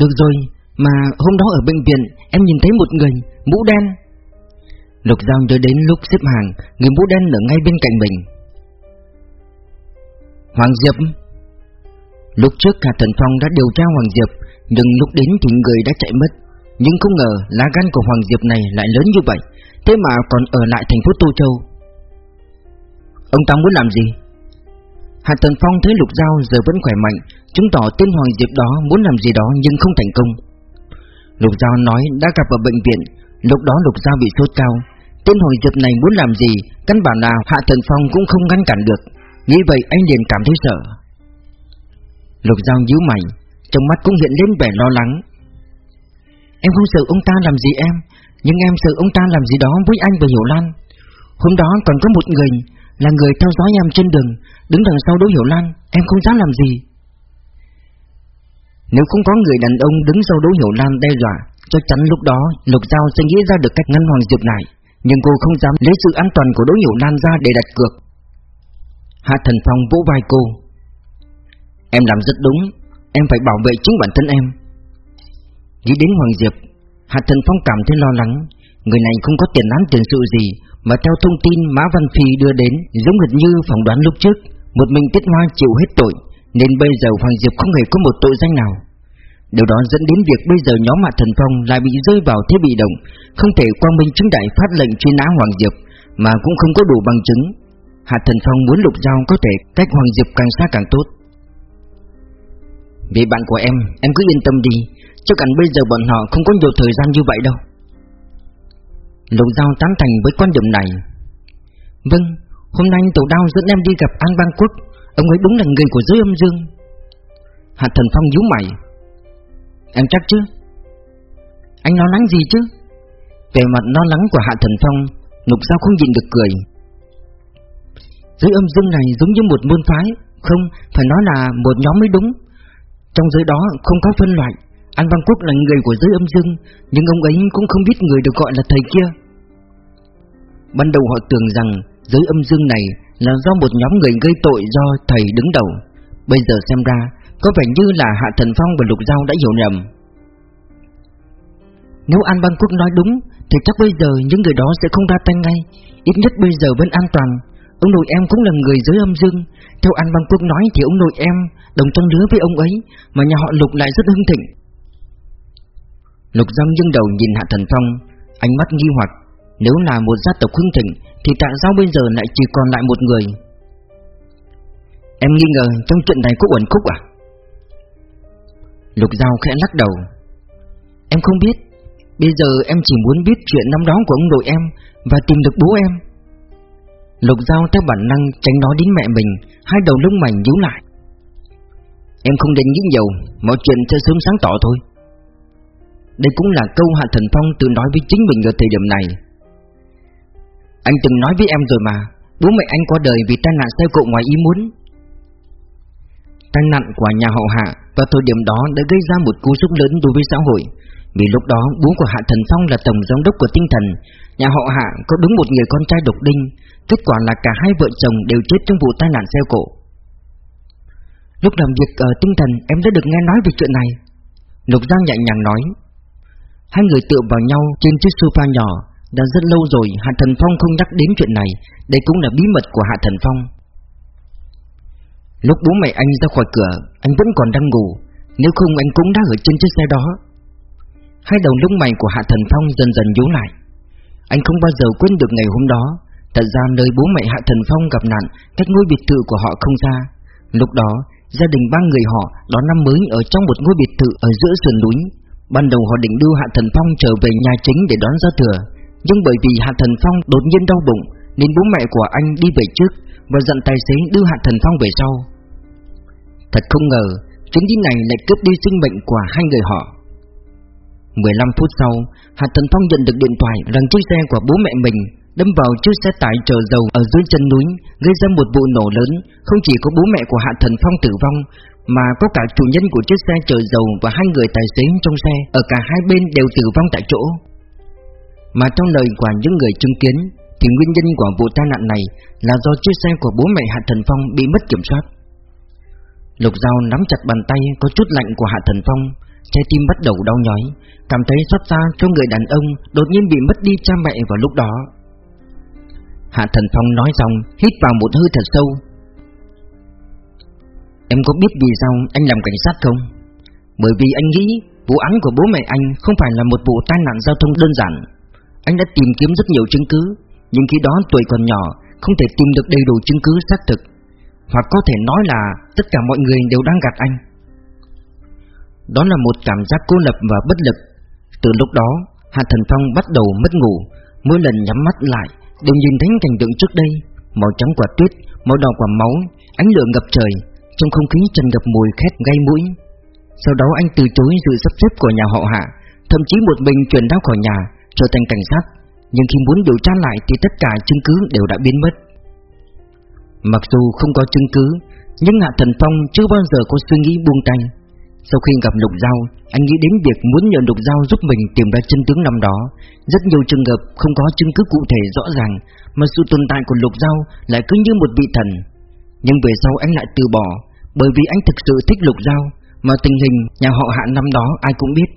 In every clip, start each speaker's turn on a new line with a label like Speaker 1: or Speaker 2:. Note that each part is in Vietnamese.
Speaker 1: Được rồi, mà hôm đó ở bệnh viện em nhìn thấy một người, mũ đen. Lục Giao nhớ đến lúc xếp hàng Người mũ đen ở ngay bên cạnh mình. Hoàng Diệp. Lúc trước cả thần phong đã điều tra Hoàng Diệp Nhưng lúc đến thì người đã chạy mất. Nhưng không ngờ lá gan của Hoàng Diệp này lại lớn như vậy Thế mà còn ở lại thành phố Tô Châu. Ông ta muốn làm gì? Hạ Tần Phong thấy Lục Giao giờ vẫn khỏe mạnh, Chứng tỏ tên Hoàng Diệp đó muốn làm gì đó nhưng không thành công. Lục Giao nói đã gặp ở bệnh viện, Lúc đó Lục Giao bị sốt cao. Tên Hoàng Diệp này muốn làm gì, Căn bản nào Hạ Tần Phong cũng không ngăn cản được. Nghĩ vậy anh liền cảm thấy sợ. Lục Giao nhíu mày, Trong mắt cũng hiện lên vẻ lo lắng. Em không sợ ông ta làm gì em, Nhưng em sợ ông ta làm gì đó với anh và Hiểu Lan. Hôm đó còn có một người là người theo dõi em trên đường, Đứng đằng sau Đỗ Hiểu Lan, Em không dám làm gì. Nếu không có người đàn ông đứng sau Đỗ Hiểu Lan đe dọa, Chắc chắn lúc đó Lục Giao sẽ nghĩ ra được cách ngăn Hoàng Diệp này Nhưng cô không dám lấy sự an toàn của Đỗ Hiểu Lan ra để đặt cược. Hạ Thần Phong vỗ vai cô. Em làm rất đúng, Em phải bảo vệ chính bản thân em. Nghĩ đến Hoàng Diệp, Hạ Thần Phong cảm thấy lo lắng, Người này không có tiền án tiền sự gì mà theo thông tin Mã Văn Phi đưa đến Giống hệt như phỏng đoán lúc trước Một mình Tiết Hoa chịu hết tội Nên bây giờ Hoàng Diệp không hề có một tội danh nào. Điều đó dẫn đến việc bây giờ nhóm Hạ Thần Phong lại bị rơi vào thế bị động Không thể quang minh chứng đại phát lệnh truy nã Hoàng Diệp Mà cũng không có đủ bằng chứng. Hạ Thần Phong muốn lục giao có thể cách Hoàng Diệp càng xa càng tốt. Vì bạn của em, em cứ yên tâm đi Chứ hẳn bây giờ bọn họ không có nhiều thời gian như vậy đâu. Lục giao tán thành với quan điểm này. Vâng, hôm nay tổ đao dẫn em đi gặp An Bang Quốc. Ông ấy đúng là người của giới âm dương. Hạ Thần Phong nhíu mày. Em chắc chứ? Anh lo lắng gì chứ? Về mặt lo lắng của Hạ Thần Phong Lục Giao không nhìn được cười. Giới âm dương này giống như một môn phái. Không, phải nói là một nhóm mới đúng. Trong giới đó không có phân loại. An Văn Quốc là người của giới âm dương Nhưng ông ấy cũng không biết người được gọi là thầy kia. Ban đầu họ tưởng rằng giới âm dương này là do một nhóm người gây tội do thầy đứng đầu. Bây giờ xem ra, có vẻ như là Hạ Thần Phong và Lục Giao đã hiểu nhầm Nếu An Văn Quốc nói đúng, Thì chắc bây giờ những người đó sẽ không ra tay ngay. Ít nhất bây giờ vẫn an toàn. Ông nội em cũng là người giới âm dương. Theo An Văn Quốc nói thì ông nội em Đồng trang lứa với ông ấy, Mà nhà họ Lục lại rất hưng thịnh. Lục giao dưng đầu nhìn Hạ Thần Phong, Ánh mắt nghi hoặc. Nếu là một gia tộc hưng thịnh, Thì tại sao bây giờ lại chỉ còn lại một người? Em nghi ngờ trong chuyện này có uẩn khúc à? Lục Giao khẽ lắc đầu. Em không biết. Bây giờ em chỉ muốn biết chuyện năm đó của ông nội em Và tìm được bố em. Lục Giao theo bản năng tránh nói đến mẹ mình, Hai đầu lông mảnh nhíu lại. Em không định nghĩ nhiều, Mọi chuyện sẽ sớm sáng tỏ thôi. Đây cũng là câu Hạ Thần Phong tự nói với chính mình ở thời điểm này. Anh từng nói với em rồi mà, Bố mẹ anh qua đời vì tai nạn xe cộ ngoài ý muốn. Tai nạn của nhà hậu Hạ vào thời điểm đó đã gây ra một cú sốc lớn đối với xã hội, Vì lúc đó bố của Hạ Thần Phong là tổng giám đốc của tinh thần, Nhà họ Hạ có đúng một người con trai độc đinh, Kết quả là cả hai vợ chồng đều chết trong vụ tai nạn xe cộ. Lúc làm việc ở tinh thần, em đã được nghe nói về chuyện này. Lục Giang nhẹ nhàng nói, Hai người tựa vào nhau trên chiếc sofa nhỏ đã rất lâu rồi Hạ Thần Phong không nhắc đến chuyện này. Đây cũng là bí mật của Hạ Thần Phong. Lúc bố mẹ anh ra khỏi cửa, Anh vẫn còn đang ngủ. Nếu không anh cũng đã ở trên chiếc xe đó. Hai đầu lông mày của Hạ Thần Phong dần dần nhú lại. Anh không bao giờ quên được ngày hôm đó. Thật ra nơi bố mẹ Hạ Thần Phong gặp nạn, Cách ngôi biệt thự của họ không xa. Lúc đó, gia đình ba người họ đón năm mới ở trong một ngôi biệt thự ở giữa sườn núi. Ban đầu họ định đưa Hạ Thần Phong trở về nhà chính để đón giao thừa. Nhưng bởi vì Hạ Thần Phong đột nhiên đau bụng Nên bố mẹ của anh đi về trước Và dặn tài xế đưa Hạ Thần Phong về sau Thật không ngờ Chuyến đi này lại cướp đi sinh mệnh của hai người họ 15 phút sau Hạ Thần Phong nhận được điện thoại rằng chiếc xe của bố mẹ mình đâm vào chiếc xe tải chở dầu ở dưới chân núi, gây ra một vụ nổ lớn. Không chỉ có bố mẹ của Hạ Thần Phong tử vong, mà có cả chủ nhân của chiếc xe chở dầu và hai người tài xế trong xe, ở cả hai bên đều tử vong tại chỗ. Mà trong lời của những người chứng kiến, thì nguyên nhân của vụ tai nạn này là do chiếc xe của bố mẹ Hạ Thần Phong bị mất kiểm soát. Lục Giao nắm chặt bàn tay có chút lạnh của Hạ Thần Phong, trái tim bắt đầu đau nhói, cảm thấy xót xa cho người đàn ông đột nhiên bị mất đi cha mẹ vào lúc đó. Hạ Thần Phong nói xong, hít vào một hơi thật sâu. Em có biết vì sao anh làm cảnh sát không? Bởi vì anh nghĩ vụ án của bố mẹ anh không phải là một vụ tai nạn giao thông đơn giản. Anh đã tìm kiếm rất nhiều chứng cứ, nhưng khi đó tuổi còn nhỏ, không thể tìm được đầy đủ chứng cứ xác thực. Hoặc có thể nói là tất cả mọi người đều đang gạt anh. Đó là một cảm giác cô lập và bất lực. Từ lúc đó, Hạ Thần Phong bắt đầu mất ngủ, mỗi lần nhắm mắt lại đều nhìn thấy cảnh tượng trước đây, màu trắng quả tuyết, màu đỏ quả máu, ánh lửa ngập trời, trong không khí tràn ngập mùi khét gây mũi. Sau đó anh từ chối sự sắp xếp của nhà họ Hạ, thậm chí một mình chuyển ra khỏi nhà, trở thành cảnh sát. Nhưng khi muốn điều tra lại thì tất cả chứng cứ đều đã biến mất. Mặc dù không có chứng cứ, nhưng Hạ Thần Phong chưa bao giờ có suy nghĩ buông tay. Sau khi gặp Lục Giao, anh nghĩ đến việc muốn nhờ Lục Giao giúp mình tìm ra chân tướng năm đó. Rất nhiều trường hợp không có chứng cứ cụ thể rõ ràng, mà sự tồn tại của Lục Giao lại cứ như một vị thần. Nhưng về sau anh lại từ bỏ, bởi vì anh thực sự thích Lục Giao, mà tình hình nhà họ Hạ năm đó ai cũng biết,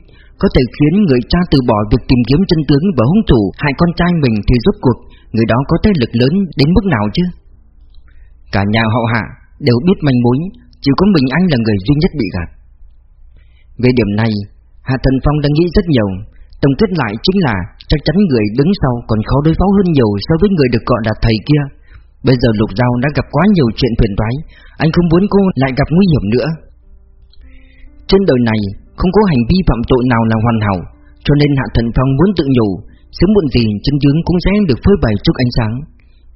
Speaker 1: có thể khiến người cha từ bỏ việc tìm kiếm chân tướng và hung thủ hại con trai mình thì rốt cuộc người đó có thế lực lớn đến mức nào chứ? Cả nhà họ Hạ đều biết manh mối, chỉ có mình anh là người duy nhất bị gạt. Về điểm này, Hạ Thần Phong đang nghĩ rất nhiều, tổng kết lại chính là chắc chắn người đứng sau còn khó đối phó hơn nhiều so với người được gọi là thầy kia. Bây giờ Lục Giao đã gặp quá nhiều chuyện phiền toái, anh không muốn cô lại gặp nguy hiểm nữa. Trên đời này không có hành vi phạm tội nào là hoàn hảo, cho nên Hạ Thần Phong muốn tự nhủ, sớm muộn gì chứng chứng cũng sẽ được phơi bày trước ánh sáng.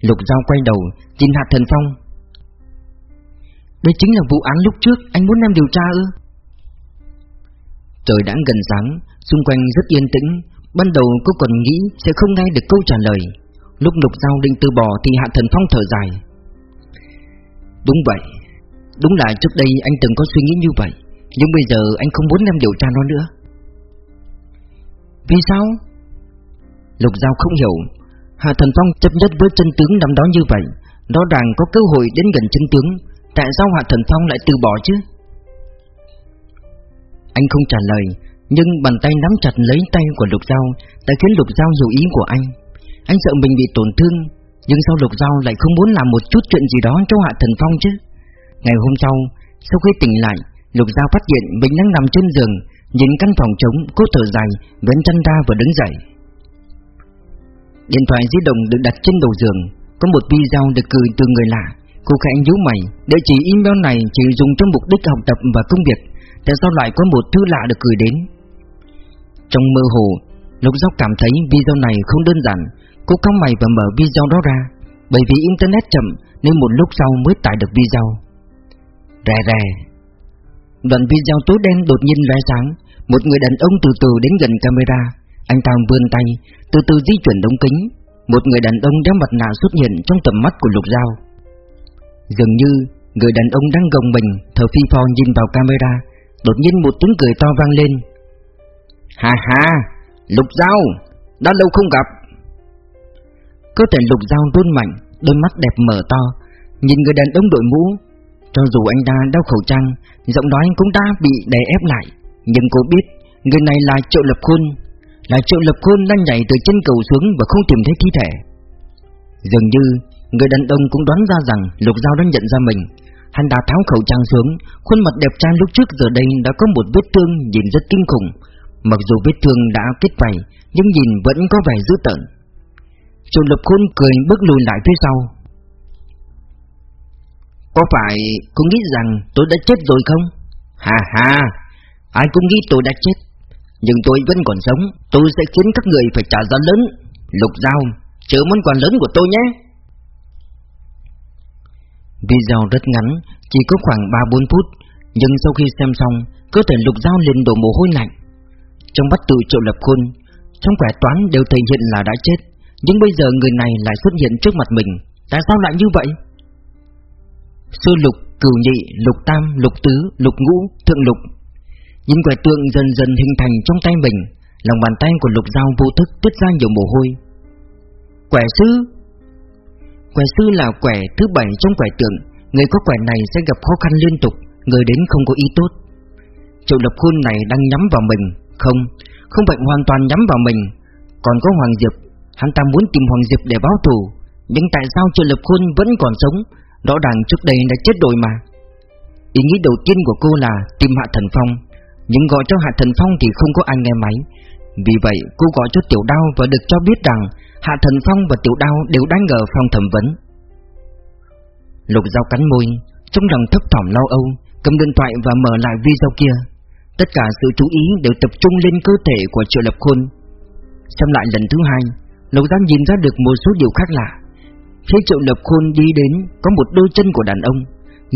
Speaker 1: Lục Giao quay đầu, nhìn Hạ Thần Phong. Đây chính là vụ án lúc trước anh muốn em điều tra ư? Trời đã gần sáng, xung quanh rất yên tĩnh, ban đầu cô còn nghĩ sẽ không nghe được câu trả lời. Lúc Lục Giao định từ bỏ thì Hạ Thần Phong thở dài. Đúng vậy, đúng là trước đây anh từng có suy nghĩ như vậy, nhưng bây giờ anh không muốn em điều tra nó nữa. Vì sao? Lục Giao không hiểu, Hạ Thần Phong chấp nhất với chân tướng năm đó như vậy, nó rằng có cơ hội đến gần chân tướng, tại sao Hạ Thần Phong lại từ bỏ chứ? Anh không trả lời, nhưng bàn tay nắm chặt lấy tay của Lục Giao đã khiến Lục Giao hiểu ý của anh. Anh sợ mình bị tổn thương, nhưng sao Lục Giao lại không muốn làm một chút chuyện gì đó cho Hạ Thần Phong chứ? Ngày hôm sau, sau khi tỉnh lại, Lục Giao phát hiện mình đang nằm trên giường, nhìn căn phòng trống, cô thở dài, vén chân ra và đứng dậy. Điện thoại di động được đặt trên đầu giường, có một video được gửi từ người lạ. Cô khẽ nhíu mày, địa chỉ email này chỉ dùng cho mục đích học tập và công việc tại sao lại có một thư lạ được gửi đến Trong mơ hồ Lục Giao cảm thấy video này không đơn giản Cô cau mày và mở video đó ra Bởi vì internet chậm Nên một lúc sau mới tải được video Rè rè Đoạn video tối đen đột nhiên lóe sáng. Một người đàn ông từ từ đến gần camera. Anh ta vươn tay, Từ từ di chuyển đống kính. Một người đàn ông đeo mặt nạ xuất hiện trong tầm mắt của Lục Giao. Dường như Người đàn ông đang gồng mình, Thở phi phò nhìn vào camera. Đột nhiên một tiếng cười to vang lên. Hà hà Lục Giao, Đã lâu không gặp. Cơ thể Lục Giao run mạnh, Đôi mắt đẹp mở to. Nhìn người đàn ông đội mũ cho dù anh ta đeo khẩu trang, Giọng nói cũng đã bị đè ép lại. Nhưng cô biết, Người này là Triệu Lập Khôn. Là Triệu Lập Khôn đang nhảy từ chân cầu xuống Và không tìm thấy thi thể. Dường như, Người đàn ông cũng đoán ra rằng Lục Giao đã nhận ra mình. Hắn đã tháo khẩu trang xuống, Khuôn mặt đẹp trai lúc trước giờ đây đã có một vết thương nhìn rất kinh khủng. Mặc dù vết thương đã kết vảy, Nhưng nhìn vẫn có vẻ dữ tợn. Triệu lập khôn cười bước lùi lại phía sau. Có phải cô nghĩ rằng tôi đã chết rồi không? Hà hà Ai cũng nghĩ tôi đã chết. Nhưng tôi vẫn còn sống. Tôi sẽ khiến các người phải trả giá lớn. Lục dao Chữa món quà lớn của tôi nhé. Video rất ngắn, chỉ có khoảng 3-4 phút, nhưng sau khi xem xong, cơ thể lục dao liền đổ mồ hôi lạnh. Trong bắt tự triệu lập khôn, trong quẻ toán đều thể hiện là đã chết, nhưng bây giờ người này lại xuất hiện trước mặt mình, tại sao lại như vậy? Sư lục, cửu nhị, lục tam, lục tứ, lục ngũ, thượng lục. những quẻ tượng dần dần hình thành trong tay mình, lòng bàn tay của lục dao vô thức tiết ra nhiều mồ hôi. Quẻ sư, Quẻ sư là quẻ thứ bảy trong quẻ tượng. Người có quẻ này sẽ gặp khó khăn liên tục Người đến không có ý tốt. Triệu Lập Khôn này đang nhắm vào mình. Không, không phải hoàn toàn nhắm vào mình. Còn có Hoàng Diệp Hắn ta muốn tìm Hoàng Diệp để báo thù. Nhưng tại sao Triệu Lập Khôn vẫn còn sống? Rõ ràng trước đây đã chết rồi mà. Ý nghĩ đầu tiên của cô là tìm Hạ Thần Phong, Nhưng gọi cho Hạ Thần Phong thì không có ai nghe máy. Vì vậy, cô gọi cho Tiểu Đao và được cho biết rằng Hạ Thần Phong và Tiểu Đao đều đang ở phòng thẩm vấn. Lục dao cắn môi, Trong lòng thấp thỏm lo âu, Cầm điện thoại và mở lại video kia. Tất cả sự chú ý đều tập trung lên cơ thể của Triệu Lập Khôn. Xem lại lần thứ hai, Lục Giang nhìn ra được một số điều khác lạ. Phía Triệu Lập Khôn đi đến, Có một đôi chân của đàn ông,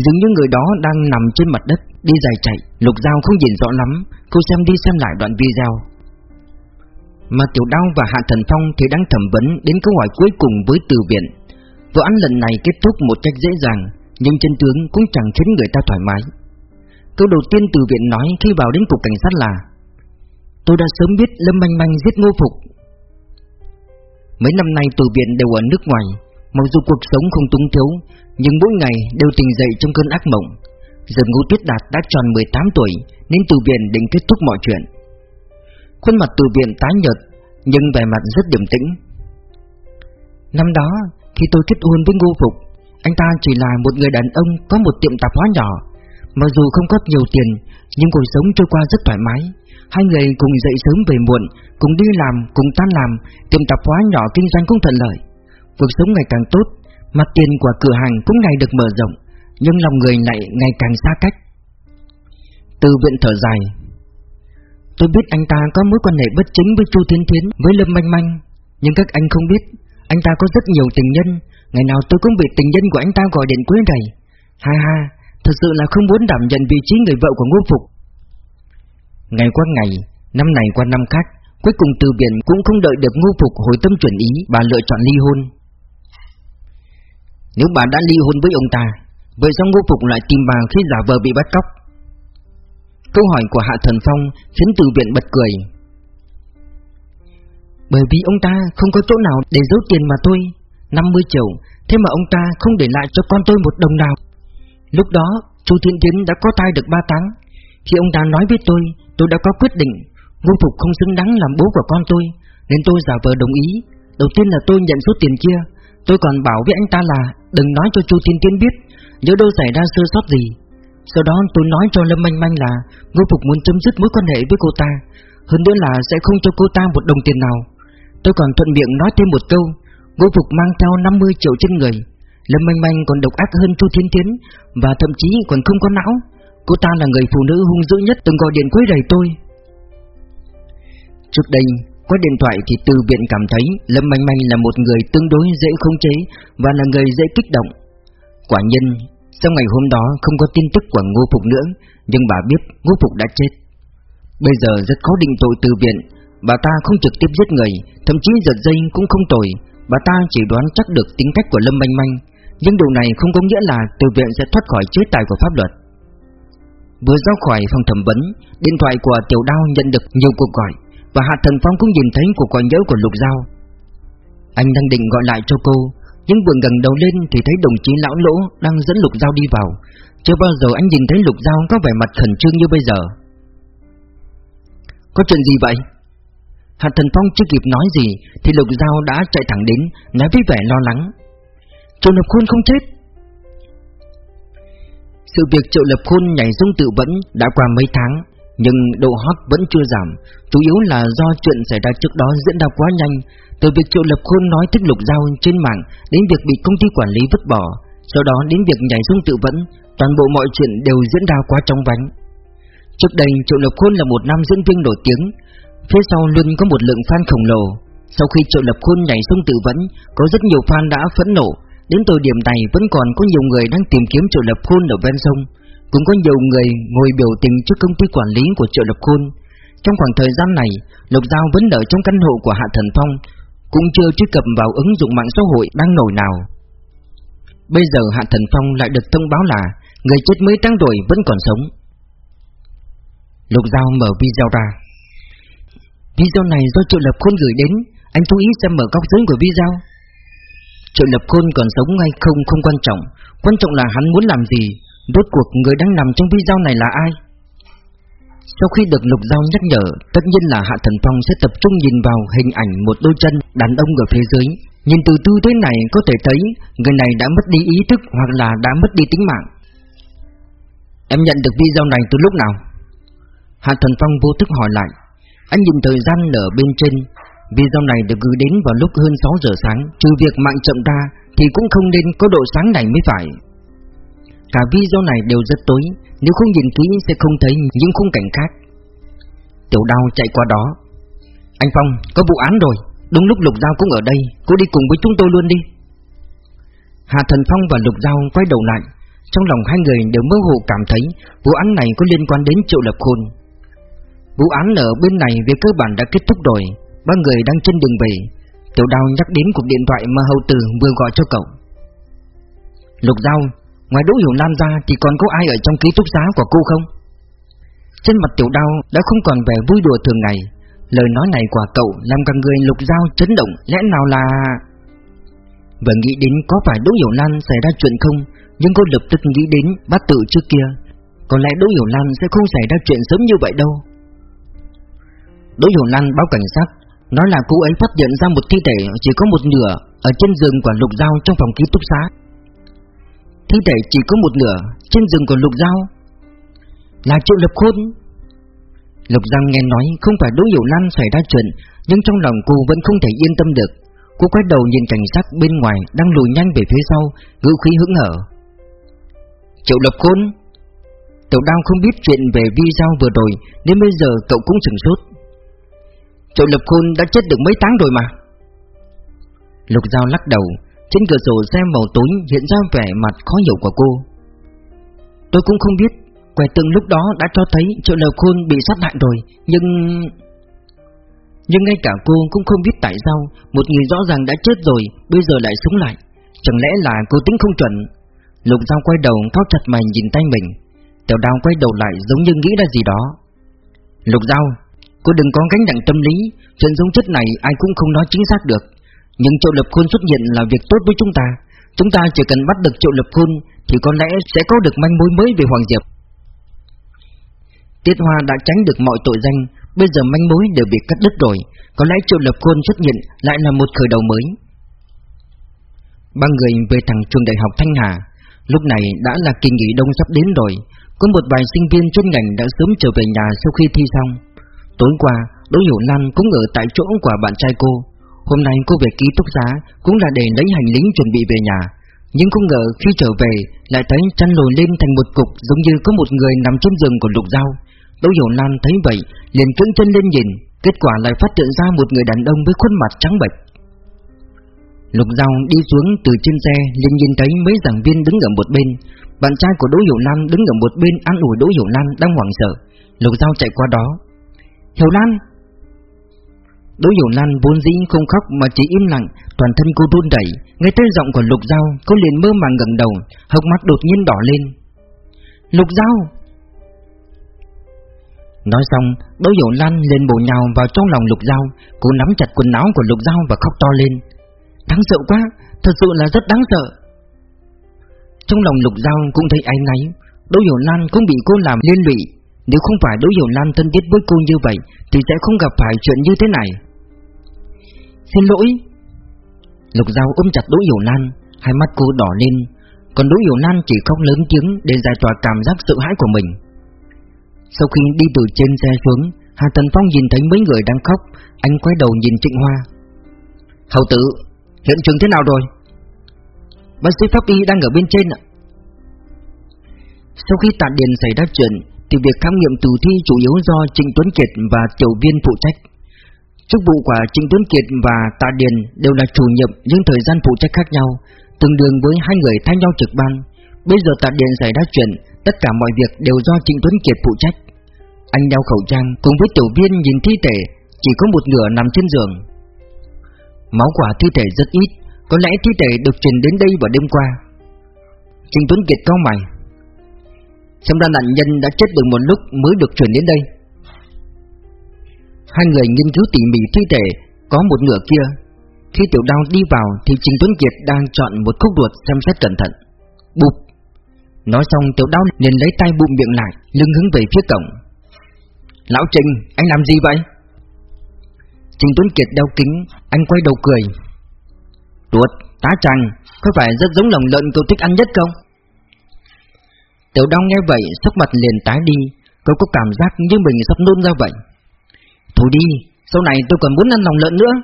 Speaker 1: Dường như người đó đang nằm trên mặt đất, Đi dài chạy. Lục Giao không nhìn rõ lắm, Cô xem đi xem lại đoạn video. Mà Tiểu Đao và Hạ Thần Phong Thì đang thẩm vấn đến câu hỏi cuối cùng với từ viện. Vụ án lần này kết thúc một cách dễ dàng, Nhưng chân tướng cũng chẳng khiến người ta thoải mái. Câu đầu tiên từ viện nói khi vào đến cục cảnh sát là, Tôi đã sớm biết Lâm Manh Manh giết Ngô Phục. Mấy năm nay từ viện đều ở nước ngoài Mặc dù cuộc sống không túng thiếu Nhưng mỗi ngày đều tỉnh dậy trong cơn ác mộng. Giờ Ngô Tuyết Đạt đã tròn 18 tuổi Nên từ viện định kết thúc mọi chuyện. Khuôn mặt từ viện tái nhợt Nhưng vẻ mặt rất điềm tĩnh. Năm đó Khi tôi kết hôn với Ngô Phục Anh ta chỉ là một người đàn ông Có một tiệm tạp hóa nhỏ. Mặc dù không có nhiều tiền Nhưng cuộc sống trôi qua rất thoải mái. Hai người cùng dậy sớm về muộn Cùng đi làm, cùng tan làm Tiệm tạp hóa nhỏ kinh doanh cũng thuận lợi. Cuộc sống ngày càng tốt Mặt tiền của cửa hàng cũng ngày được mở rộng, Nhưng lòng người lại ngày càng xa cách. Từ viện thở dài, Tôi biết anh ta có mối quan hệ bất chính với Chu Thiên Thiến, Với Lâm Manh Manh, Nhưng các anh không biết, Anh ta có rất nhiều tình nhân, Ngày nào tôi cũng bị tình nhân của anh ta gọi điện quấy rầy. Ha ha, Thật sự là không muốn đảm nhận vị trí người vợ của Ngô Phục. Ngày qua ngày, Năm này qua năm khác, Cuối cùng từ biển cũng không đợi được Ngô Phục hồi tâm chuẩn ý, Bà lựa chọn ly hôn. Nếu bà đã ly hôn với ông ta, Vậy sao Ngô Phục lại tìm bà khi giả vờ bị bắt cóc? Câu hỏi của Hạ Thần Phong Khiến từ viện bật cười. Bởi vì ông ta không có chỗ nào để giấu tiền mà tôi 50 triệu, Thế mà ông ta không để lại cho con tôi một đồng nào. Lúc đó, Chu Thiên Tiến đã có tai được 3 tháng. Khi ông ta nói với tôi Tôi đã có quyết định, Ngô Phục không xứng đáng làm bố của con tôi, Nên tôi giả vờ đồng ý. Đầu tiên là tôi nhận số tiền kia Tôi còn bảo với anh ta là Đừng nói cho Chu Thiên Tiên biết Nhớ đâu xảy ra sơ sót gì. Sau đó tôi nói cho Lâm Manh Manh là Ngô Phục muốn chấm dứt mối quan hệ với cô ta Hơn nữa là sẽ không cho cô ta một đồng tiền nào. Tôi còn thuận miệng nói thêm một câu Ngô Phục mang theo 50 triệu trên người. Lâm Manh Manh còn độc ác hơn Chu Thiên Tiến Và thậm chí còn không có não. Cô ta là người phụ nữ hung dữ nhất từng gọi điện quấy rầy tôi. Trước đây, qua điện thoại thì Từ Viện cảm thấy Lâm Manh Manh là một người tương đối dễ khống chế Và là người dễ kích động. Quả nhân, sau ngày hôm đó không có tin tức của Ngô Phục nữa Nhưng bà biết Ngô Phục đã chết. Bây giờ rất khó định tội Từ Viện Bà ta không trực tiếp giết người Thậm chí giật dây cũng không tội. Bà ta chỉ đoán chắc được tính cách của Lâm Manh Manh Nhưng điều này không có nghĩa là Từ Viện sẽ thoát khỏi chế tài của pháp luật. Vừa ra khỏi phòng thẩm vấn Điện thoại của Tiểu Đao nhận được nhiều cuộc gọi. Và Hạ Thần Phong cũng nhìn thấy cuộc gọi nhớ của Lục Giao. Anh đang định gọi lại cho cô, Nhưng vừa gần đầu lên thì thấy đồng chí Lão Lỗ Đang dẫn Lục Giao đi vào. Chưa bao giờ anh nhìn thấy Lục Giao có vẻ mặt khẩn trương như bây giờ. Có chuyện gì vậy? Hạ Thần Phong chưa kịp nói gì Thì Lục Giao đã chạy thẳng đến, Nói với vẻ lo lắng. Triệu Lập Khôn không chết. Sự việc triệu lập khôn nhảy dung tự vẫn đã qua mấy tháng. Nhưng độ hot vẫn chưa giảm, Chủ yếu là do chuyện xảy ra trước đó diễn ra quá nhanh, Từ việc triệu lập khôn nói thích lục giao trên mạng Đến việc bị công ty quản lý vứt bỏ, Sau đó đến việc nhảy xuống tự vẫn, Toàn bộ mọi chuyện đều diễn ra quá trong vánh. Trước đây, Triệu Lập Khôn là một nam diễn viên nổi tiếng, Phía sau luôn có một lượng fan khổng lồ. Sau khi Triệu Lập Khôn nhảy xuống tự vẫn, Có rất nhiều fan đã phẫn nộ, Đến thời điểm này vẫn còn có nhiều người đang tìm kiếm Triệu Lập Khôn ở ven sông. Cũng có nhiều người ngồi biểu tình trước công ty quản lý của Triệu Lập Khôn. Trong khoảng thời gian này Lục Giao vẫn ở trong căn hộ của Hạ Thần Phong, Cũng chưa truy cập vào ứng dụng mạng xã hội đang nổi nào. Bây giờ Hạ Thần Phong lại được thông báo là Người chết mấy tháng tuổi vẫn còn sống. Lục Giao mở video ra. Video này do Triệu Lập Khôn gửi đến. Anh chú ý xem mở góc dưới của video. Triệu Lập Khôn còn sống hay không không quan trọng. Quan trọng là hắn muốn làm gì. Rốt cuộc người đang nằm trong video này là ai Sau khi được Lục dao nhắc nhở, tất nhiên là Hạ Thần Phong sẽ tập trung nhìn vào hình ảnh một đôi chân đàn ông ở phía dưới. Nhìn từ tư thế này có thể thấy người này đã mất đi ý thức hoặc là đã mất đi tính mạng. Em nhận được video này từ lúc nào? Hạ Thần Phong vô thức hỏi lại. Anh nhìn thời gian ở bên trên. Video này được gửi đến vào lúc hơn 6 giờ sáng, trừ việc mạng chậm ra thì cũng không nên có độ sáng này mới phải. Cả video này đều rất tối, nếu không nhìn kỹ sẽ không thấy những khung cảnh khác. Tiểu đao chạy qua đó. Anh Phong, có vụ án rồi. Đúng lúc Lục Giao cũng ở đây Cô đi cùng với chúng tôi luôn đi. Hà Thần Phong và Lục Giao quay đầu lại. Trong lòng hai người đều mơ hồ cảm thấy Vụ án này có liên quan đến Triệu Lập Khôn. Vụ án ở bên này về cơ bản đã kết thúc rồi. Ba người đang trên đường về. Tiểu đao nhắc đến cuộc điện thoại mà hầu tử vừa gọi cho cậu. Lục Giao Ngoài Đỗ Hiểu Lan ra thì còn có ai ở trong ký túc xá của cô không? Trên mặt tiểu đao đã không còn vẻ vui đùa thường ngày. Lời nói này của cậu làm cả người lục dao chấn động, Lẽ nào là... Vừa nghĩ đến có phải Đỗ Hiểu Lan xảy ra chuyện không, Nhưng cô lập tức nghĩ đến bát tự trước kia. Có lẽ Đỗ Hiểu Lan sẽ không xảy ra chuyện sớm như vậy đâu. Đỗ Hiểu Lan báo cảnh sát, Nói là cô ấy phát hiện ra một thi thể, chỉ có một nửa Ở trên giường của lục dao trong phòng ký túc xá. Thi thể chỉ có một nửa Trên rừng còn Lục Giao. Là Triệu Lập Khôn. Lục Giao nghe nói không phải Đỗ Hiểu Lan xảy ra chuyện, Nhưng trong lòng cô vẫn không thể yên tâm được. Cô quay đầu nhìn cảnh sát bên ngoài Đang lùi nhanh về phía sau, Ngữ khí hững hở Triệu Lập Khôn Tiểu đao không biết chuyện về video vừa rồi, Nên bây giờ cậu cũng sửng sốt. Triệu Lập Khôn đã chết được mấy tháng rồi mà. Lục Giao lắc đầu trên cửa sổ xem màu tối hiện ra vẻ mặt khó hiểu của cô. Tôi cũng không biết Quẻ tượng lúc đó đã cho thấy Triệu Lầu Khôn bị sát hại rồi Nhưng... Nhưng ngay cả cô cũng không biết tại sao Một người rõ ràng đã chết rồi Bây giờ lại sống lại. Chẳng lẽ là cô tính không chuẩn? Lục dao quay đầu cao chặt mày nhìn tay mình. Tiểu đào quay đầu lại giống như nghĩ ra gì đó. Lục dao, Cô đừng có gánh nặng tâm lý Chuyện giống chết này ai cũng không nói chính xác được nhưng Triệu Lập Khôn xuất hiện là việc tốt với chúng ta. Chúng ta chỉ cần bắt được Triệu Lập Khôn Thì có lẽ sẽ có được manh mối mới về Hoàng Diệp. Tiết Hoa đã tránh được mọi tội danh Bây giờ manh mối đều bị cắt đứt rồi. Có lẽ Triệu Lập Khôn xuất hiện lại là một khởi đầu mới. Ba người về thẳng trường đại học Thanh Hà. Lúc này đã là kỳ nghỉ đông sắp đến rồi. Có một vài sinh viên chuyên ngành đã sớm trở về nhà sau khi thi xong. Tối qua, Đỗ Hiểu Lan cũng ở tại chỗ của bạn trai cô. Hôm nay cô về ký túc xá, cũng là để lấy hành lý chuẩn bị về nhà. Nhưng không ngờ khi trở về, lại thấy chăn lồi lên thành một cục giống như có một người nằm trên giường của lục dao. Đỗ Hiểu Lan thấy vậy, liền cưỡng chân lên nhìn. Kết quả lại phát hiện ra một người đàn ông với khuôn mặt trắng bệch. Lục Giao đi xuống từ trên xe, liền nhìn thấy mấy giảng viên đứng ở một bên. Bạn trai của Đỗ Hiểu Lan đứng ở một bên ăn ủi Đỗ Hiểu Lan đang hoảng sợ. Lục Giao chạy qua đó. Hiểu Lan Đỗ Hiểu Lan vốn dĩ không khóc mà chỉ im lặng, toàn thân cô run rẩy. Nghe tới giọng của Lục Giao, cô liền mơ màng ngẩng đầu, hốc mắt đột nhiên đỏ lên. Lục Giao! Nói xong, Đỗ Hiểu Lan lên bổ nhào vào trong lòng Lục Giao, cô nắm chặt quần áo của Lục Giao và khóc to lên. Đáng sợ quá, thật sự là rất đáng sợ. Trong lòng Lục Giao cũng thấy áy náy, Đỗ Hiểu Lan cũng bị cô làm liên lụy. Nếu không phải Đỗ Hiểu Lan thân thiết với cô như vậy, thì sẽ không gặp phải chuyện như thế này. Xin lỗi. Lục Giao ôm chặt Đỗ Hiểu Nan, Hai mắt cô đỏ lên. Còn Đỗ Hiểu Nan chỉ khóc lớn tiếng Để giải tỏa cảm giác sợ hãi của mình. Sau khi đi từ trên xe xuống, Hà Tần Phong nhìn thấy mấy người đang khóc. Anh quay đầu nhìn Trịnh Hoa. Hậu tử, Hiện trường thế nào rồi? Bác sĩ pháp y đang ở bên trên ạ. Sau khi tạ điền xảy ra chuyện, Thì việc khám nghiệm tử thi chủ yếu do Trịnh Tuấn Kiệt và tiểu viên phụ trách. Chức vụ của Trịnh Tuấn Kiệt và Tạ Điền đều là chủ nhiệm nhưng thời gian phụ trách khác nhau, tương đương với hai người thay nhau trực ban. Bây giờ Tạ Điền xảy ra chuyện, tất cả mọi việc đều do Trịnh Tuấn Kiệt phụ trách. Anh đeo khẩu trang cùng với tiểu viên nhìn thi thể, chỉ có một nửa nằm trên giường. Máu quả thi thể rất ít, có lẽ thi thể được truyền đến đây vào đêm qua. Trịnh Tuấn Kiệt cao mày. Xem ra nạn nhân đã chết được một lúc mới được chuyển đến đây. Hai người nghiên cứu tỉ mỉ thi thể Có một nửa kia Khi tiểu đao đi vào Thì Trình Tuấn Kiệt đang chọn một khúc ruột xem xét cẩn thận Bụp Nói xong tiểu đao liền lấy tay bụng miệng lại Lưng hướng về phía cổng Lão Trình, anh làm gì vậy? Trình Tuấn Kiệt đeo kính, anh quay đầu cười. ruột, tá tràng, có phải rất giống lòng lợn cậu thích ăn nhất không? Tiểu đau nghe vậy, sắc mặt liền tái đi, cậu có cảm giác như mình sắp nôn ra vậy. Thôi đi, sau này tôi còn muốn ăn lòng lợn nữa.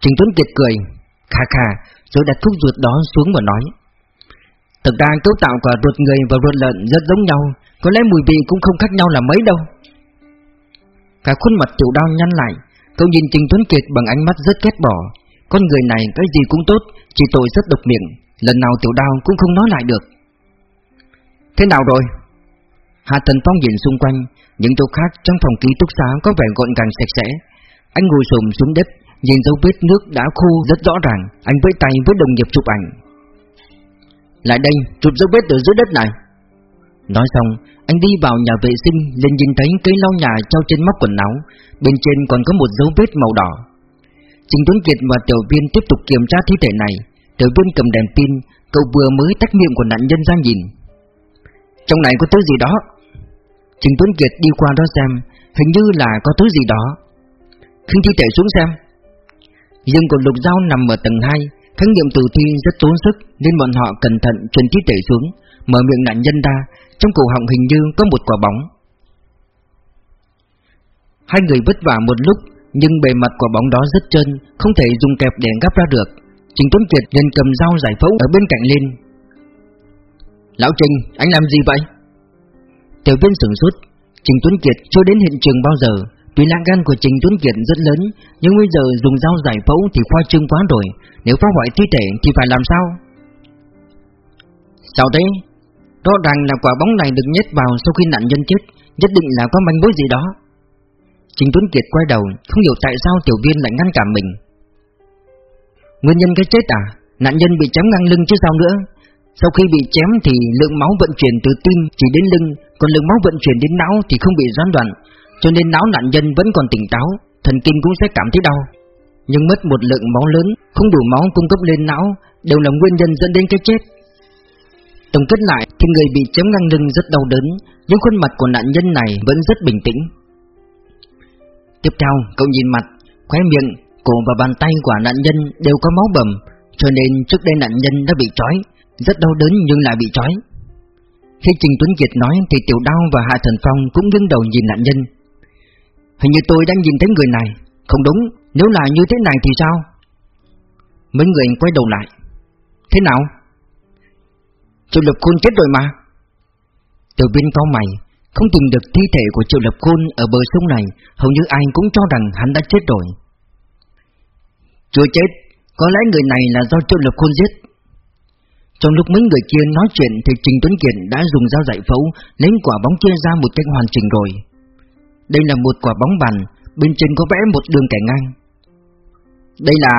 Speaker 1: Trình Tuấn Kiệt cười, khà khà, rồi đặt thuốc ruột đó xuống và nói. Thực ra cấu tạo của ruột người và ruột lợn rất giống nhau, có lẽ mùi vị cũng không khác nhau là mấy đâu. Cả khuôn mặt tiểu đao nhăn lại, cậu nhìn Trình Tuấn Kiệt bằng ánh mắt rất ghét bỏ. Con người này cái gì cũng tốt, chỉ tội rất độc miệng, lần nào tiểu đao cũng không nói lại được. Thế nào rồi? Hạ Tần Phong nhìn xung quanh, những chỗ khác trong phòng ký túc xá có vẻ gọn gàng sạch sẽ. Anh ngồi xổm xuống đất, nhìn dấu vết nước đã khô rất rõ ràng, anh với tay với đồng nghiệp chụp ảnh. Lại đây, chụp dấu vết ở dưới đất này. Nói xong, anh đi vào nhà vệ sinh lên nhìn thấy cây lau nhà treo trên móc quần áo, bên trên còn có một dấu vết màu đỏ. Trình Tuấn Kiệt và tiểu viên tiếp tục kiểm tra thi thể này. Tiểu viên cầm đèn pin, cậu vừa mới tách miệng của nạn nhân ra nhìn. Trong này có thứ gì đó. Trình Tuấn Kiệt đi qua đó xem, hình như là có thứ gì đó. Khinh thi thể xuống xem. Dương của Lục dao nằm ở tầng 2, khám nghiệm tử thi rất tốn sức nên bọn họ cẩn thận chuyển thi thể xuống, mở miệng nạn nhân ra, trong cổ họng hình như có một quả bóng. Hai người vất vả một lúc, nhưng bề mặt quả bóng đó rất trơn, không thể dùng kẹp để gắp ra được. Trình Tuấn Kiệt liền cầm dao giải phẫu ở bên cạnh lên. Lão Trình, anh làm gì vậy? Tiểu viên sửng sốt, Trình Tuấn Kiệt chưa đến hiện trường bao giờ, Tuy lá gan của Trình Tuấn Kiệt rất lớn Nhưng bây giờ dùng dao giải phẫu thì khoa trương quá rồi. Nếu phá hoại thi thể thì phải làm sao? Sao thế? Rõ ràng là quả bóng này được nhét vào sau khi nạn nhân chết Nhất định là có manh mối gì đó. Trình Tuấn Kiệt quay đầu Không hiểu tại sao tiểu viên lại ngăn cản mình. Nguyên nhân cái chết à? Nạn nhân bị chém ngang lưng chứ sao nữa? Sau khi bị chém thì lượng máu vận chuyển từ tim chỉ đến lưng Còn lượng máu vận chuyển đến não thì không bị gián đoạn cho nên não nạn nhân vẫn còn tỉnh táo, thần kinh cũng sẽ cảm thấy đau. Nhưng mất một lượng máu lớn, không đủ máu cung cấp lên não, đều là nguyên nhân dẫn đến cái chết. Tổng kết lại thì người bị chém ngang lưng rất đau đớn, nhưng khuôn mặt của nạn nhân này vẫn rất bình tĩnh. Tiếp theo, cậu nhìn mặt, khóe miệng, cổ và bàn tay của nạn nhân đều có máu bầm, cho nên trước đây nạn nhân đã bị trói, rất đau đớn nhưng lại bị trói. Khi Trình Tuấn Kiệt nói thì Tiểu Đao và Hạ Thần Phong cũng đứng đầu nhìn nạn nhân, Hình như tôi đang nhìn thấy người này. Không đúng, nếu là như thế này thì sao? Mấy người quay đầu lại. Thế nào? Triệu Lập Khôn chết rồi mà. Từ bên cao mày Không tìm được thi thể của Triệu Lập Khôn Ở bờ sông này Hầu như ai cũng cho rằng hắn đã chết rồi. Chưa chết Có lẽ người này là do Triệu Lập Khôn giết. Trong lúc mấy người kia nói chuyện Thì Trình Tuấn Kiệt đã dùng dao giải phẫu, Lấy quả bóng kia ra một cách hoàn chỉnh rồi. Đây là một quả bóng bàn, Bên trên có vẽ một đường kẻ ngang. Đây là...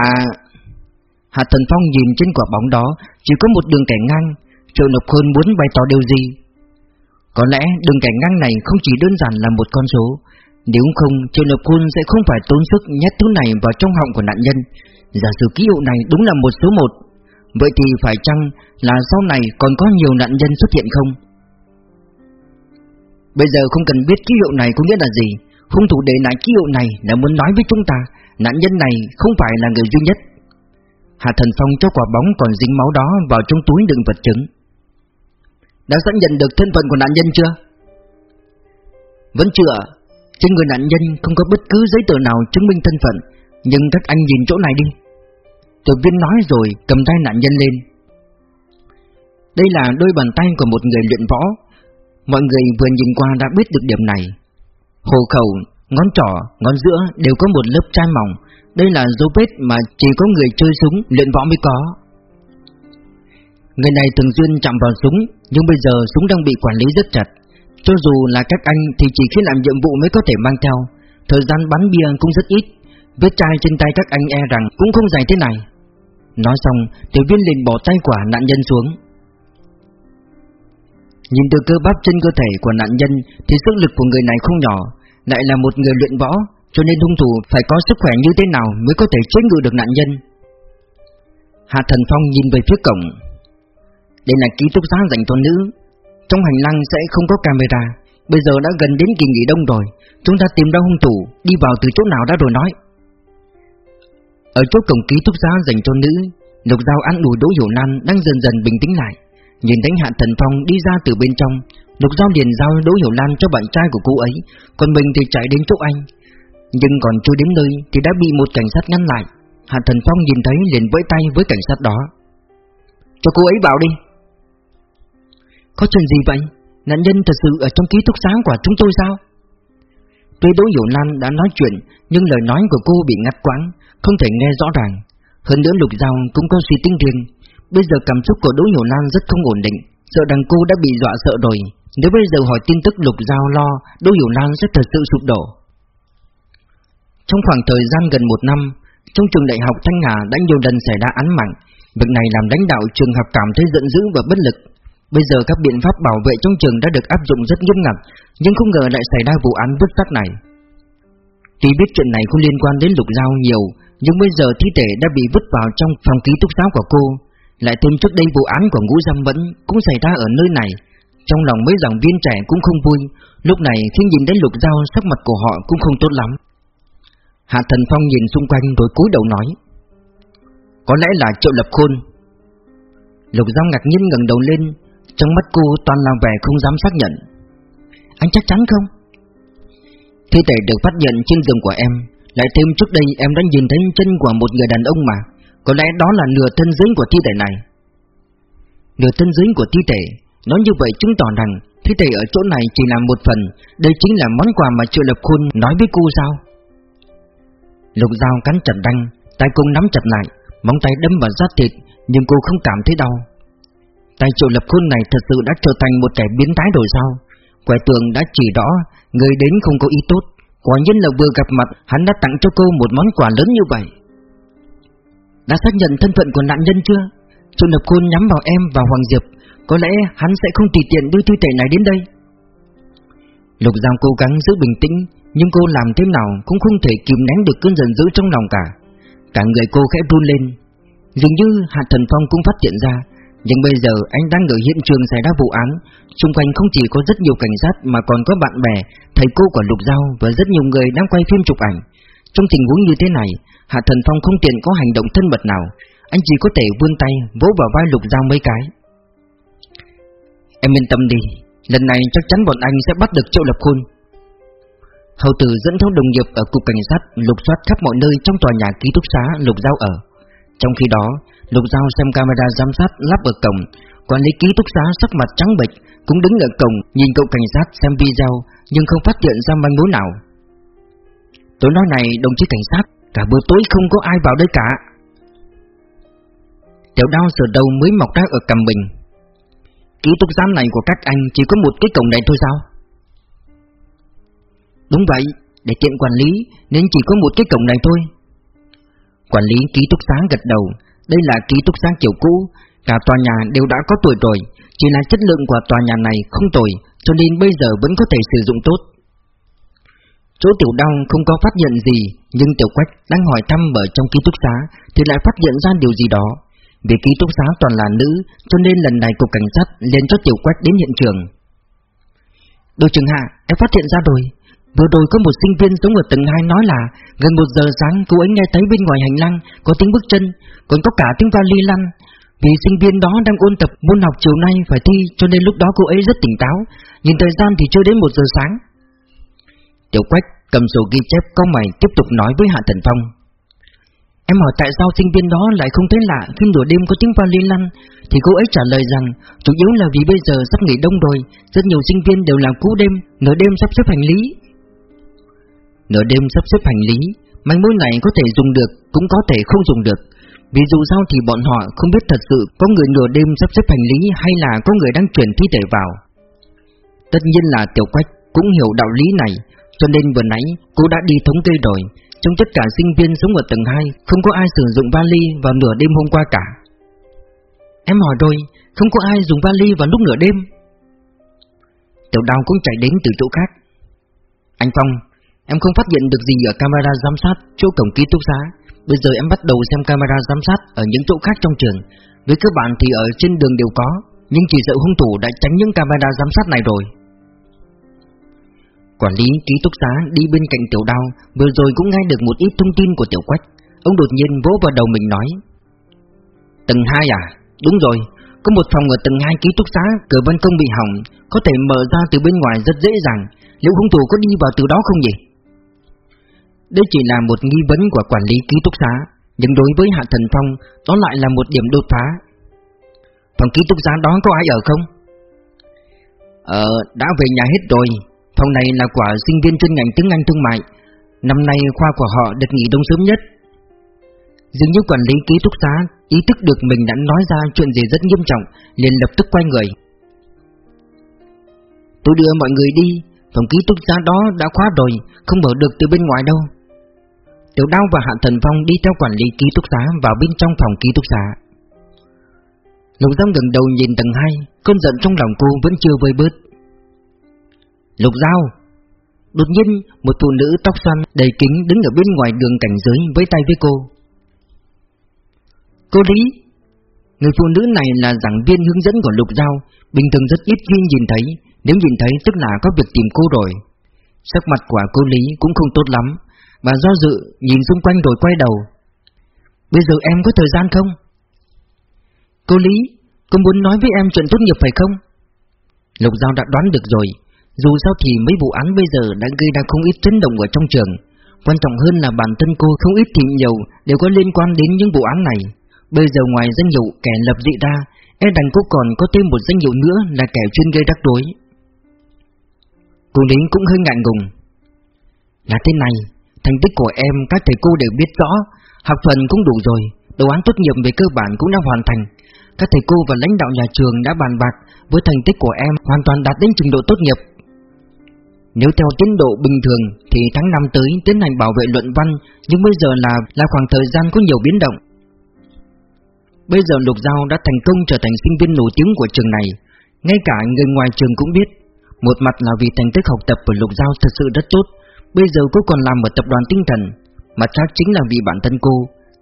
Speaker 1: Hạ Thần Phong nhìn trên quả bóng đó, Chỉ có một đường kẻ ngang Triệu Lộc Khôn muốn bày tỏ điều gì. Có lẽ đường kẻ ngang này không chỉ đơn giản là một con số, Nếu không Triệu Lộc Khôn sẽ không phải tốn sức nhét thứ này vào trong họng của nạn nhân. Giả sử ký hiệu này đúng là một số một Vậy thì phải chăng là sau này còn có nhiều nạn nhân xuất hiện không? Bây giờ không cần biết ký hiệu này có nghĩa là gì. Hung thủ để lại ký hiệu này là muốn nói với chúng ta, Nạn nhân này không phải là người duy nhất. Hạ Thần Phong cho quả bóng còn dính máu đó vào trong túi đựng vật chứng. Đã xác nhận được thân phận của nạn nhân chưa? Vẫn chưa Trên người nạn nhân không có bất cứ giấy tờ nào chứng minh thân phận, Nhưng các anh nhìn chỗ này đi. Tiểu viên nói rồi cầm tay nạn nhân lên. Đây là đôi bàn tay của một người luyện võ. Mọi người vừa nhìn qua đã biết được điểm này. Hồ khẩu, ngón trỏ, ngón giữa đều có một lớp chai mỏng. Đây là dấu vết mà chỉ có người chơi súng luyện võ mới có. Người này thường xuyên chạm vào súng Nhưng bây giờ súng đang bị quản lý rất chặt. Cho dù là các anh thì chỉ khi làm nhiệm vụ mới có thể mang theo. Thời gian bắn bia cũng rất ít. Vết chai trên tay các anh e rằng cũng không dài thế này. Nói xong, tiểu viên liền bỏ tay quả nạn nhân xuống. Nhìn từ cơ bắp trên cơ thể của nạn nhân thì sức lực của người này không nhỏ, lại là một người luyện võ, cho nên hung thủ phải có sức khỏe như thế nào mới có thể chế ngự được nạn nhân. Hạ Thần Phong nhìn về phía cổng. Đây là ký túc xá dành cho nữ, trong hành lang sẽ không có camera, Bây giờ đã gần đến kỳ nghỉ đông rồi. Chúng ta tìm ra hung thủ Đi vào từ chỗ nào đã rồi nói. Ở chỗ cổng ký túc xá dành cho nữ, Lục Giao ăn ủi Đỗ Hiểu Nan đang dần dần bình tĩnh lại. Nhìn thấy Hạ Thần Phong đi ra từ bên trong, Lục Giao liền giao Đỗ Hiểu Lan cho bạn trai của cô ấy, Còn mình thì chạy đến chỗ anh. Nhưng còn chưa đến nơi Thì đã bị một cảnh sát ngăn lại. Hạ Thần Phong nhìn thấy liền vẫy tay với cảnh sát đó. Cho cô ấy vào đi. Có chuyện gì vậy? Nạn nhân thật sự ở trong ký túc xá của chúng tôi sao? Tuy Đỗ Hiểu Lan đã nói chuyện, Nhưng lời nói của cô bị ngắt quãng. Không thể nghe rõ ràng. Hơn nữa Lục Giao cũng có suy tính riêng. Bây giờ cảm xúc của Đỗ Hiểu Lan rất không ổn định. Sợ rằng cô đã bị dọa sợ rồi. Nếu bây giờ hỏi tin tức Lục Giao lo, Đỗ Hiểu Lan sẽ thật sự sụp đổ. Trong khoảng thời gian gần một năm, Trong trường đại học Thanh Hà đã nhiều lần xảy ra án mạng. Việc này làm lãnh đạo trường học cảm thấy giận dữ và bất lực. Bây giờ các biện pháp bảo vệ trong trường đã được áp dụng rất nghiêm ngặt, Nhưng không ngờ lại xảy ra vụ án vứt xác này. Tuy biết chuyện này không liên quan đến lục giao nhiều nhưng bây giờ thi thể đã bị vứt vào trong phòng ký túc xá của cô. Lại thêm trước đây vụ án của ngũ giam vẫn cũng xảy ra ở nơi này. Trong lòng mấy giảng viên trẻ cũng không vui. Lúc này khi nhìn đến lục dao sắc mặt của họ cũng không tốt lắm. Hạ Thần Phong nhìn xung quanh rồi cúi đầu nói, Có lẽ là Triệu Lập Khôn. Lục dao ngạc nhiên ngẩng đầu lên, trong mắt cô toàn là vẻ không dám xác nhận. Anh chắc chắn không? Thi thể được phát hiện trên giường của em. Lại thêm trước đây em đã nhìn thấy chân của một người đàn ông mà. Có lẽ đó là nửa thân dưới của thi thể này. Nửa thân dưới của thi thể. Nói như vậy chứng tỏ rằng Thi thể ở chỗ này chỉ là một phần. Đây chính là món quà mà Triệu Lập Khôn nói với cô sao? Lục dao cắn chặt răng, Tay cung nắm chặt lại, Móng tay đâm vào da thịt, Nhưng cô không cảm thấy đau. Tay triệu lập khôn này thật sự đã trở thành một kẻ biến thái rồi sao? Quẻ tường đã chỉ rõ, Người đến không có ý tốt. Quả nhiên là vừa gặp mặt, Hắn đã tặng cho cô một món quà lớn như vậy. Đã xác nhận thân phận của nạn nhân chưa? Trung lập khôn nhắm vào em và Hoàng Diệp, Có lẽ hắn sẽ không tùy tiện đưa thi thể này đến đây. Lục Giang cố gắng giữ bình tĩnh, Nhưng cô làm thế nào cũng không thể kìm nén được cơn giận dữ trong lòng cả. Cả người cô khẽ run lên. Dường như Hạ Thần Phong cũng phát hiện ra nhưng bây giờ anh đang ở hiện trường xảy ra vụ án Xung quanh không chỉ có rất nhiều cảnh sát Mà còn có bạn bè, thầy cô của Lục Giao Và rất nhiều người đang quay phim chụp ảnh. Trong tình huống như thế này Hạ Thần Phong không tiện có hành động thân mật nào Anh chỉ có thể vươn tay Vỗ vào vai Lục Giao mấy cái. Em yên tâm đi Lần này chắc chắn bọn anh sẽ bắt được Triệu Lập Khôn. Hầu tử dẫn theo đồng nghiệp ở cục cảnh sát lục soát khắp mọi nơi trong tòa nhà ký túc xá Lục Giao ở. Trong khi đó, Lục Giao xem camera giám sát lắp ở cổng, Quản lý ký túc xá sắc mặt trắng bệch, Cũng đứng ở cổng, nhìn cậu cảnh sát xem video, Nhưng không phát hiện ra manh mối nào. Tôi nói này, đồng chí cảnh sát, Cả bữa tối không có ai vào đây cả. Tiểu đao sửa đầu mới mọc ra ở cầm mình. Ký túc xá này của các anh chỉ có một cái cổng này thôi sao? Đúng vậy, Để tiện quản lý, Nên chỉ có một cái cổng này thôi. Quản lý ký túc xá gật đầu đây là ký túc xá kiểu cũ, cả tòa nhà đều đã có tuổi rồi, chỉ là chất lượng của tòa nhà này không tồi, cho nên bây giờ vẫn có thể sử dụng tốt. Chỗ tiểu đăng không có phát hiện gì, nhưng tiểu quách đang hỏi thăm ở trong ký túc xá thì lại phát hiện ra điều gì đó. Vì ký túc xá toàn là nữ, cho nên lần này cục cảnh sát liền cho tiểu quách đến hiện trường. Đội trưởng Hạ, em phát hiện ra rồi, Vừa rồi có một sinh viên sống ở tầng 2 nói là Gần một giờ sáng cô ấy nghe thấy bên ngoài hành lang Có tiếng bước chân Còn có cả tiếng vali lăn. Vì sinh viên đó đang ôn tập môn học chiều nay phải thi Cho nên lúc đó cô ấy rất tỉnh táo. Nhìn thời gian thì chưa đến một giờ sáng. Tiểu Quách cầm sổ ghi chép có mày tiếp tục nói với Hạ Thần Phong. Em hỏi tại sao sinh viên đó lại không thấy lạ khi nửa đêm có tiếng vali lăn? Thì cô ấy trả lời rằng chủ yếu là vì bây giờ sắp nghỉ đông rồi Rất nhiều sinh viên đều làm cú đêm, nửa đêm sắp xếp hành lý. Nửa đêm sắp xếp hành lý Manh mối này có thể dùng được, Cũng có thể không dùng được. Vì dù sao thì bọn họ không biết thật sự Có người nửa đêm sắp xếp hành lý Hay là có người đang chuyển thi thể vào. Tất nhiên là Tiểu Quách Cũng hiểu đạo lý này, Cho nên vừa nãy cô đã đi thống kê rồi. Trong tất cả sinh viên sống ở tầng 2 Không có ai sử dụng vali vào nửa đêm hôm qua cả. Em hỏi rồi, Không có ai dùng vali vào lúc nửa đêm? Tiểu đào cũng chạy đến từ chỗ khác. Anh Phong Em không phát hiện được gì ở camera giám sát chỗ cổng ký túc xá. Bây giờ em bắt đầu xem camera giám sát ở những chỗ khác trong trường. Với các bạn thì ở trên đường đều có, Nhưng chỉ sợ hung thủ đã tránh những camera giám sát này rồi. Quản lý ký túc xá đi bên cạnh tiểu đao, Vừa rồi cũng nghe được một ít thông tin của tiểu quách. Ông đột nhiên vỗ vào đầu mình nói, Tầng 2 à? Đúng rồi, Có một phòng ở tầng 2 ký túc xá, Cửa ban công bị hỏng, Có thể mở ra từ bên ngoài rất dễ dàng. Liệu hung thủ có đi vào từ đó không nhỉ? Đây chỉ là một nghi vấn của quản lý ký túc xá Nhưng đối với Hạ Thần Phong Đó lại là một điểm đột phá. Phòng ký túc xá đó có ai ở không? Ờ, đã về nhà hết rồi. Phòng này là quả sinh viên chuyên ngành tiếng Anh thương mại. Năm nay khoa của họ được nghỉ đông sớm nhất. Dường như quản lý ký túc xá Ý thức được mình đã nói ra chuyện gì rất nghiêm trọng liền lập tức quay người. Tôi đưa mọi người đi. Phòng ký túc xá đó đã khóa rồi Không mở được từ bên ngoài đâu. Tiểu Đao và Hạ Thần Phong đi theo quản lý ký túc xá vào bên trong phòng ký túc xá. Lục Giao gần đầu nhìn tầng hai, Cơn giận trong lòng cô vẫn chưa vơi bớt. Lục Giao. Đột nhiên, một phụ nữ tóc xoăn đầy kính đứng ở bên ngoài đường cảnh giới với tay với cô. Cô Lý Người phụ nữ này là giảng viên hướng dẫn của Lục Giao, Bình thường rất ít khi nhìn thấy, Nếu nhìn thấy tức là có việc tìm cô rồi. Sắc mặt của cô Lý cũng không tốt lắm. Bà do dự nhìn xung quanh rồi quay đầu. Bây giờ em có thời gian không? Cô Lý, cô muốn nói với em chuyện tốt nghiệp phải không? Lục Giao đã đoán được rồi. Dù sao thì mấy vụ án bây giờ đã gây ra không ít chấn động ở trong trường. Quan trọng hơn là bản thân cô không ít thì nhiều đều có liên quan đến những vụ án này. Bây giờ ngoài danh hiệu kẻ lập dị ra E đằng cô còn có thêm một danh hiệu nữa là kẻ chuyên gây rắc rối. Cô Lý cũng hơi ngại ngùng. Là thế này Thành tích của em, các thầy cô đều biết rõ. Học phần cũng đủ rồi, Đồ án tốt nghiệp về cơ bản cũng đã hoàn thành. Các thầy cô và lãnh đạo nhà trường đã bàn bạc Với thành tích của em hoàn toàn đạt đến trình độ tốt nghiệp. Nếu theo tiến độ bình thường Thì tháng 5 tới tiến hành bảo vệ luận văn, Nhưng bây giờ là là khoảng thời gian có nhiều biến động. Bây giờ Lục Giao đã thành công trở thành sinh viên nổi tiếng của trường này. Ngay cả người ngoài trường cũng biết, Một mặt là vì thành tích học tập của Lục Giao thật sự rất tốt Bây giờ cô còn làm ở tập đoàn tinh thần, Mặt khác chính là vì bản thân cô.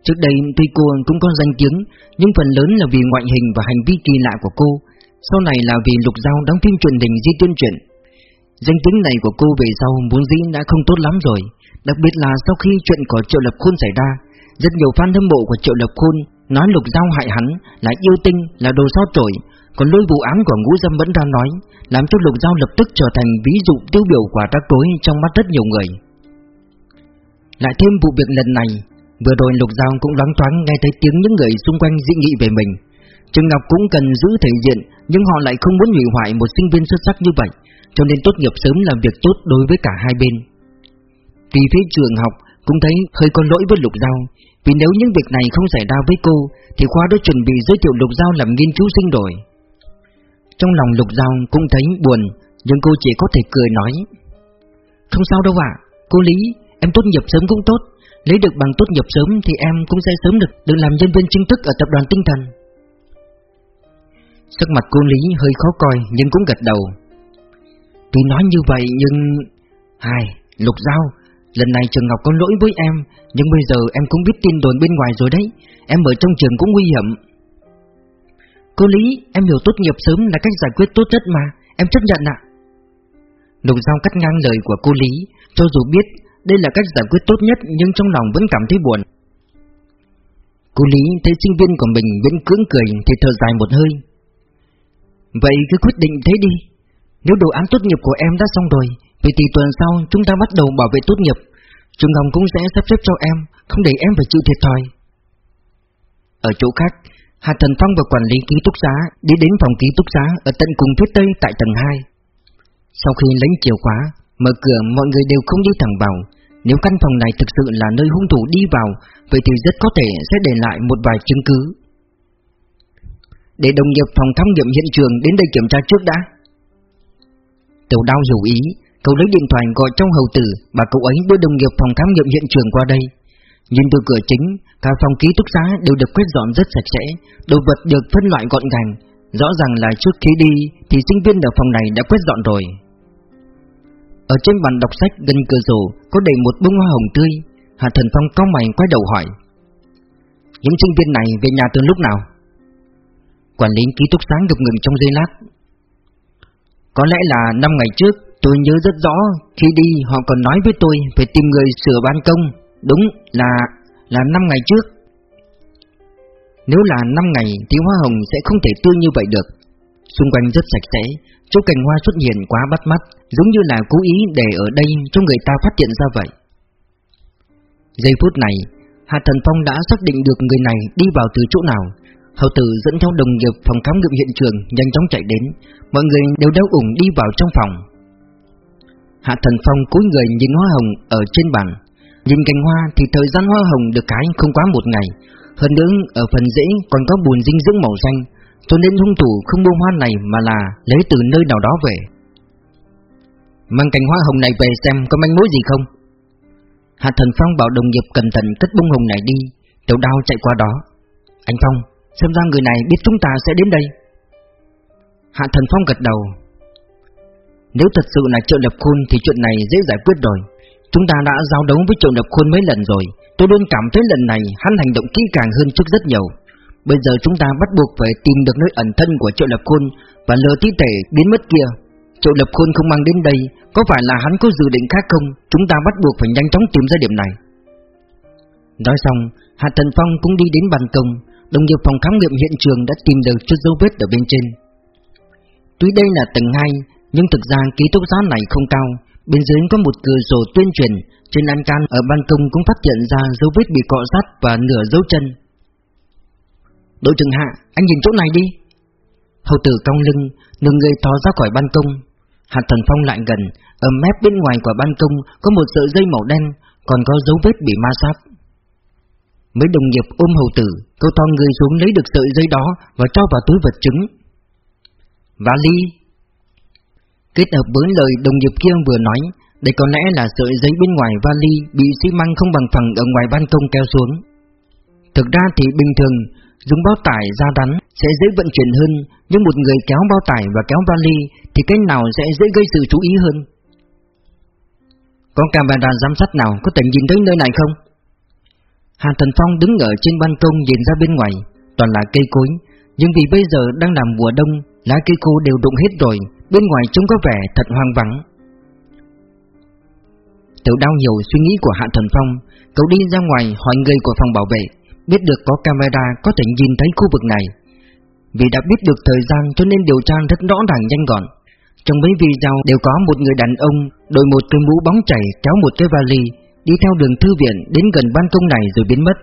Speaker 1: Trước đây, tuy cô cũng có danh tiếng, Nhưng phần lớn là vì ngoại hình và hành vi kỳ lạ của cô. Sau này là vì Lục Giao đóng phim truyền hình di tuyên truyền. Danh tiếng này của cô về sau muốn dĩ đã không tốt lắm rồi, Đặc biệt là sau khi chuyện của Triệu Lập Khôn xảy ra. Rất nhiều fan hâm mộ của Triệu Lập Khôn Nói lục giao hại hắn là yêu tinh, Là đồ sao trổi còn lôi vụ án của ngũ dâm vẫn đang nói, Làm cho lục giao lập tức trở thành ví dụ tiêu biểu quả rắc rối trong mắt rất nhiều người. Lại thêm vụ việc lần này, Vừa rồi lục giao cũng loáng thoáng nghe thấy tiếng những người xung quanh dị nghị về mình. Trường Ngọc cũng cần giữ thể diện, Nhưng họ lại không muốn hủy hoại một sinh viên xuất sắc như vậy, Cho nên tốt nghiệp sớm làm việc tốt đối với cả hai bên. Vì phía trường học cũng thấy hơi có lỗi với lục giao, vì nếu những việc này không xảy ra với cô, Thì khoa đã chuẩn bị giới thiệu Lục Giao làm nghiên cứu sinh rồi. Trong lòng Lục Giao cũng thấy buồn Nhưng cô chỉ có thể cười nói. Không sao đâu ạ Cô Lý em tốt nghiệp sớm cũng tốt. Lấy được bằng tốt nghiệp sớm thì em cũng sẽ sớm được Được làm nhân viên chính thức ở tập đoàn tinh thần. Sắc mặt cô Lý hơi khó coi nhưng cũng gật đầu. Tuy nói như vậy nhưng... Hai, Lục Giao Lần này trường Ngọc có lỗi với em Nhưng bây giờ em cũng biết tin đồn bên ngoài rồi đấy. Em ở trong trường cũng nguy hiểm. Cô Lý, Em hiểu tốt nghiệp sớm là cách giải quyết tốt nhất mà, Em chấp nhận ạ. Lục Giao cắt ngang lời của cô Lý, Cho dù biết đây là cách giải quyết tốt nhất Nhưng trong lòng vẫn cảm thấy buồn. Cô Lý thấy sinh viên của mình vẫn cưỡng cười Thì thở dài một hơi. Vậy cứ quyết định thế đi. Nếu đồ án tốt nghiệp của em đã xong rồi, Vậy thì tuần sau chúng ta bắt đầu bảo vệ tốt nghiệp. Trường Hồng cũng sẽ sắp xếp cho em, Không để em phải chịu thiệt thòi. Ở chỗ khác Hà Thần Phong và quản lý ký túc xá Đi đến phòng ký túc xá Ở tận cùng phía tây tại tầng 2 Sau khi lấy chìa khóa, Mở cửa, mọi người đều không đi thẳng vào. Nếu căn phòng này thực sự là nơi hung thủ đi vào, Vậy thì rất có thể sẽ để lại một vài chứng cứ. Để đồng nghiệp phòng thám nghiệm hiện trường đến đây kiểm tra trước đã. Tiểu đao hiểu ý, Cậu lấy điện thoại gọi trong hầu tử và cậu ấy đưa đồng nghiệp phòng khám nghiệm hiện trường qua đây. Nhìn từ cửa chính Cả phòng ký túc xá đều được quét dọn rất sạch sẽ Đồ vật được phân loại gọn gàng. Rõ ràng là trước khi đi Thì sinh viên ở phòng này đã quét dọn rồi. Ở trên bàn đọc sách gần cửa sổ Có đầy một bông hoa hồng tươi. Hạ Thần Phong cao mày quay đầu hỏi Những sinh viên này về nhà từ lúc nào? Quản lý ký túc xá ngập ngừng trong giây lát. Có lẽ là 5 ngày trước Tôi nhớ rất rõ, khi đi họ còn nói với tôi về tìm người sửa ban công, đúng là là 5 ngày trước. Nếu là 5 ngày thì hoa hồng sẽ không thể tươi như vậy được. Xung quanh rất sạch sẽ, chỗ cành hoa xuất hiện quá bắt mắt, giống như là cố ý để ở đây cho người ta phát hiện ra vậy. Giây phút này, Hạ Thần Phong đã xác định được người này đi vào từ chỗ nào. Hậu tử dẫn theo đồng nghiệp phòng khám nghiệm hiện trường nhanh chóng chạy đến, mọi người đều đeo ủng đi vào trong phòng. Hạ Thần Phong cúi người nhìn hoa hồng ở trên bàn, nhìn cành hoa thì thời gian hoa hồng được cái không quá một ngày, hơn nữa ở phần rễ còn có bùn dinh dưỡng màu xanh, cho nên hung thủ không mua hoa này mà là lấy từ nơi nào đó về. Mang cành hoa hồng này về xem có manh mối gì không? Hạ Thần Phong bảo đồng nghiệp cẩn thận cất bông hồng này đi Tiểu đao chạy qua đó. Anh Phong, xem ra người này biết chúng ta sẽ đến đây. Hạ Thần Phong gật đầu. Nếu thật sự là triệu lập khôn thì chuyện này dễ giải quyết rồi. Chúng ta đã giao đấu với triệu lập khuôn mấy lần rồi. Tôi luôn cảm thấy lần này hắn hành động kỹ càng hơn trước rất nhiều. Bây giờ chúng ta bắt buộc phải tìm được nơi ẩn thân của triệu lập khuôn Và lừa tí tể biến mất kia. Triệu lập khuôn không mang đến đây, Có phải là hắn có dự định khác không? Chúng ta bắt buộc phải nhanh chóng tìm ra điểm này. Nói xong, Hạ Thần Phong cũng đi đến ban công. Đồng nghiệp phòng khám nghiệm hiện trường đã tìm được chút dấu vết ở bên trên. Tuy đây là tầng 2 Nhưng thực ra ký túc xá này không cao. Bên dưới có một cửa sổ tuyên truyền Trên lan can ở ban công cũng phát hiện ra dấu vết bị cọ sát và nửa dấu chân Đội trưởng Hạ, anh nhìn chỗ này đi Hầu tử cong lưng, nâng người thò ra khỏi ban công Hạt thần phong lại gần, ở mép bên ngoài của ban công có một sợi dây màu đen, còn có dấu vết bị ma sát. Mấy đồng nghiệp ôm hầu tử, câu to người xuống lấy được sợi dây đó và cho vào túi vật chứng. Vali Kết hợp với lời đồng nghiệp kia vừa nói, đây có lẽ là sợi giấy bên ngoài vali bị xi măng không bằng phẳng ở ngoài ban công kéo xuống. Thực ra thì bình thường, dùng bao tải ra đắn sẽ dễ vận chuyển hơn, nhưng một người kéo bao tải và kéo vali thì cái nào sẽ dễ gây sự chú ý hơn. Có camera giám sát nào có thể nhìn thấy nơi này không? Hà Thần Phong đứng ở trên ban công nhìn ra bên ngoài, toàn là cây cối, nhưng vì bây giờ đang làm mùa đông, lá cây khô đều đụng hết rồi, bên ngoài trông có vẻ thật hoang vắng. Tiểu đau nhiều suy nghĩ của Hạ Thần Phong, cậu đi ra ngoài hỏi người của phòng bảo vệ, biết được có camera có thể nhìn thấy khu vực này. Vì đã biết được thời gian cho nên điều tra rất rõ ràng nhanh gọn. Trong mấy video đều có một người đàn ông đội một cái mũ bóng chảy kéo một cái vali đi theo đường thư viện đến gần ban công này rồi biến mất.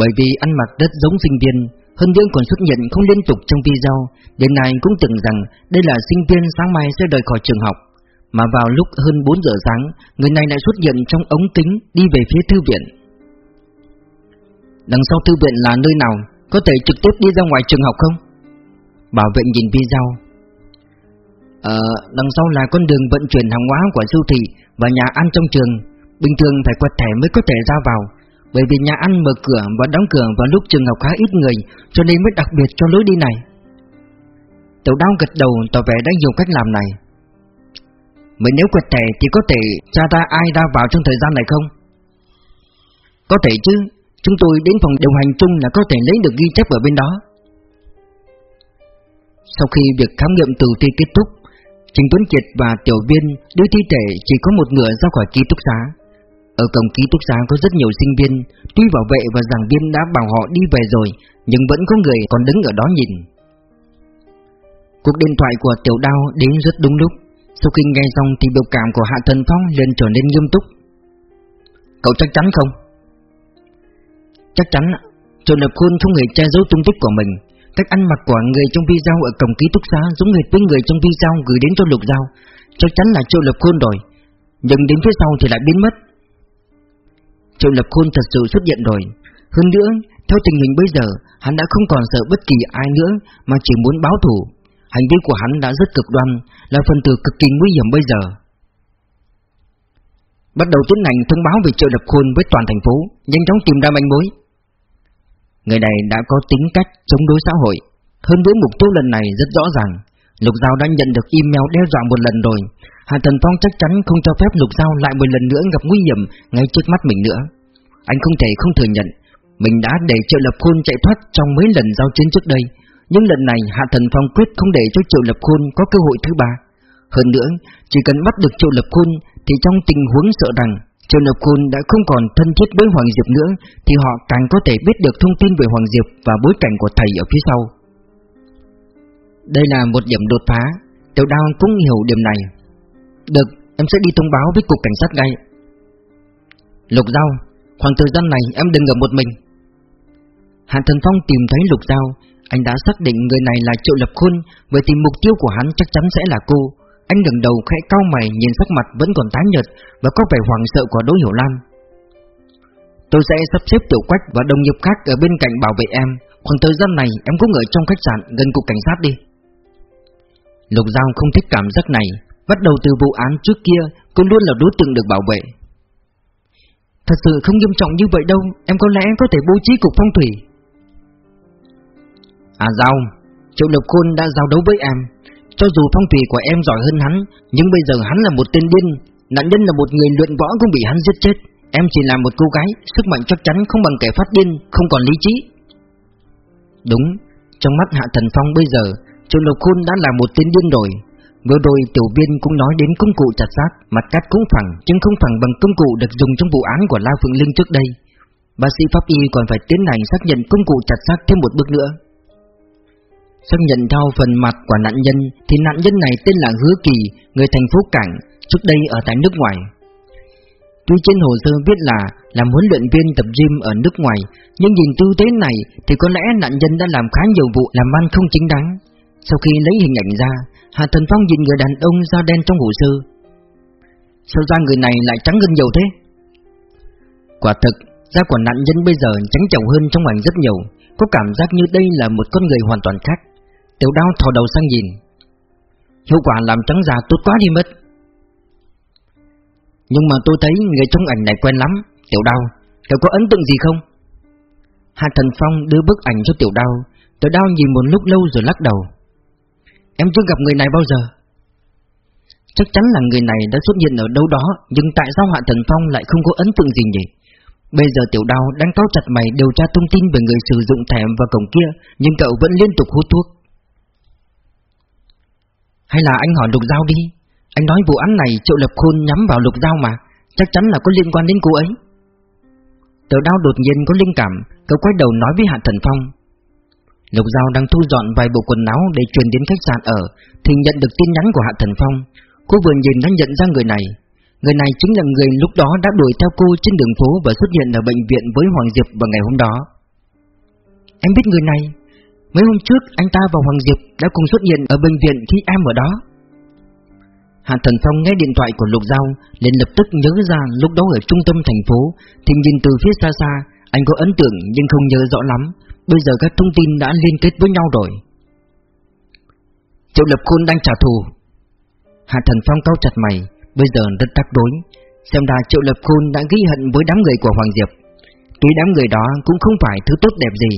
Speaker 1: Bởi vì ăn mặc rất giống sinh viên, hơn nữa còn xuất hiện không liên tục trong video, đến nay cũng tưởng rằng đây là sinh viên sáng mai sẽ rời khỏi trường học. Mà vào lúc hơn 4 giờ sáng, người này lại xuất hiện trong ống kính đi về phía thư viện. Đằng sau thư viện là nơi nào? Có thể trực tiếp đi ra ngoài trường học không? Bảo vệ nhìn video Ờ, đằng sau là con đường vận chuyển hàng hóa của siêu thị và nhà ăn trong trường Bình thường phải quẹt thẻ mới có thể ra vào bởi vì nhà ăn mở cửa và đóng cửa vào lúc trường học khá ít người, Cho nên mới đặc biệt cho lối đi này. Tiểu đao gật đầu tỏ vẻ đã dùng cách làm này. Vậy nếu quẹt thẻ thì có thể cha ta ai ra vào trong thời gian này không? Có thể chứ, Chúng tôi đến phòng điều hành chung là có thể lấy được ghi chép ở bên đó. Sau khi việc khám nghiệm tử thi kết thúc, Trình Tuấn Kiệt và Tiểu Viên đưa thi thể chỉ có một nửa ra khỏi ký túc xá. Ở cổng ký túc xá có rất nhiều sinh viên. Tuy bảo vệ và giảng viên đã bảo họ đi về rồi, Nhưng vẫn có người còn đứng ở đó nhìn. Cuộc điện thoại của Tiểu Đao đến rất đúng lúc. Sau khi nghe xong thì biểu cảm của Hạ Thần Phong liền trở nên nghiêm túc. Cậu chắc chắn không? Chắc chắn Trần Lập Khôn không hề che giấu tung tích của mình. Cách ăn mặc của người trong video ở cổng ký túc xá giống hệt với người trong video gửi đến cho Lục Giao. Chắc chắn là Triệu Lập Khôn rồi, Nhưng đến phía sau thì lại biến mất. Triệu Lập Khôn thật sự xuất hiện rồi. Hơn nữa, theo tình hình bây giờ Hắn đã không còn sợ bất kỳ ai nữa Mà chỉ muốn báo thù. Hành vi của hắn đã rất cực đoan Là phần tử cực kỳ nguy hiểm bây giờ. Bắt đầu tiến hành thông báo về Triệu Lập Khôn với toàn thành phố Nhanh chóng tìm ra manh mối. Người này đã có tính cách chống đối xã hội. Hơn nữa mục tiêu lần này rất rõ ràng Lục Giao đã nhận được email đe dọa một lần rồi. Hà Thần Phong chắc chắn không cho phép Lục Giao lại một lần nữa gặp nguy hiểm ngay trước mắt mình nữa Anh không thể không thừa nhận Mình đã để Triệu Lập Khôn chạy thoát trong mấy lần giao chiến trước đây Nhưng lần này Hạ Thần Phong quyết không để cho Triệu Lập Khôn có cơ hội thứ ba Hơn nữa, chỉ cần bắt được Triệu Lập Khôn thì trong tình huống sợ rằng Triệu Lập Khôn đã không còn thân thiết với Hoàng Diệp nữa thì họ càng có thể biết được thông tin về Hoàng Diệp và bối cảnh của thầy ở phía sau. Đây là một điểm đột phá, Tiểu Đao cũng hiểu điểm này. Được, em sẽ đi thông báo với cục cảnh sát ngay. Lục Giao, khoảng thời gian này em đừng ở một mình. Hạ Thần Phong tìm thấy Lục Giao, anh đã xác định người này là Triệu Lập Khôn, vậy thì mục tiêu của hắn chắc chắn sẽ là cô. Anh ngẩng đầu khẽ cau mày nhìn sắc mặt vẫn còn tái nhợt và có vẻ hoảng sợ của Đỗ Hiểu Lam. Tôi sẽ sắp xếp Tiểu Quách và đồng nghiệp khác ở bên cạnh bảo vệ em. Khoảng thời gian này em cũng ở trong khách sạn gần cục cảnh sát đi. Lục Giao không thích cảm giác này, bắt đầu từ vụ án trước kia, cô luôn là đối tượng được bảo vệ. Thật sự không nghiêm trọng như vậy đâu, em có lẽ có thể bố trí cục phong thủy. À Giao, Triệu Lập Khôn đã giao đấu với em, cho dù phong thủy của em giỏi hơn hắn, nhưng bây giờ hắn là một tên điên, nạn nhân là một người luyện võ cũng bị hắn giết chết. Em chỉ là một cô gái, sức mạnh chắc chắn không bằng kẻ phát điên, không còn lý trí. Đúng, trong mắt Hạ Thần Phong bây giờ, Triệu Lộc Khôn đã là một tên điên rồi. Vừa rồi tiểu viên cũng nói đến công cụ chặt xác, mặt cắt cũng phẳng, nhưng không phẳng bằng công cụ được dùng trong vụ án của La Phượng Linh trước đây. Bác sĩ pháp y còn phải tiến hành xác nhận công cụ chặt xác thêm một bước nữa. Xác nhận theo phần mặt của nạn nhân thì nạn nhân này tên là Hứa Kỳ, người thành phố Cảng, trước đây ở tại nước ngoài. Tuy trên hồ sơ viết là làm huấn luyện viên tập gym ở nước ngoài, nhưng nhìn tư thế này thì có lẽ nạn nhân đã làm khá nhiều vụ làm ăn không chính đáng. Sau khi lấy hình ảnh ra, Hà Thần Phong nhìn người đàn ông da đen trong hồ sơ. Sao da người này lại trắng hơn nhiều thế? Quả thực, da của nạn nhân bây giờ trắng trẻo hơn trong ảnh rất nhiều, có cảm giác như đây là một con người hoàn toàn khác. Tiểu đao thò đầu sang nhìn Hiệu quả làm trắng già tốt quá đi mất Nhưng mà tôi thấy người trong ảnh này quen lắm Tiểu đao Cậu có ấn tượng gì không Hà Thần Phong đưa bức ảnh cho tiểu đao Tiểu đao nhìn một lúc lâu rồi lắc đầu Em chưa gặp người này bao giờ. Chắc chắn là người này đã xuất hiện ở đâu đó, Nhưng tại sao Hạ Thần Phong lại không có ấn tượng gì nhỉ? Bây giờ tiểu đao đang cao chặt mày điều tra thông tin về người sử dụng thẻ và cổng kia, Nhưng cậu vẫn liên tục hút thuốc. Hay là anh hỏi Lục dao đi. Anh nói vụ án này Triệu Lập Khôn nhắm vào Lục dao mà, Chắc chắn là có liên quan đến cô ấy. Tiểu đao đột nhiên có linh cảm, Cậu quay đầu nói với Hạ Thần Phong. Lục Giao đang thu dọn vài bộ quần áo Để chuyển đến khách sạn ở, Thì nhận được tin nhắn của Hạ Thần Phong. Cô vừa nhìn đã nhận ra người này. Người này chính là người lúc đó đã đuổi theo cô trên đường phố Và xuất hiện ở bệnh viện với Hoàng Diệp vào ngày hôm đó. Em biết người này. Mấy hôm trước, anh ta và Hoàng Diệp đã cùng xuất hiện ở bệnh viện khi em ở đó. Hạ Thần Phong nghe điện thoại của Lục Giao, liền lập tức nhớ ra lúc đó ở trung tâm thành phố, Thì nhìn từ phía xa xa, Anh có ấn tượng nhưng không nhớ rõ lắm. Bây giờ các thông tin đã liên kết với nhau rồi. Triệu Lập Khôn đang trả thù. Hạ Thần Phong cau chặt mày. Bây giờ rất rắc rối. Xem ra Triệu Lập Khôn đã ghi hận với đám người của Hoàng Diệp. Tuy đám người đó cũng không phải thứ tốt đẹp gì,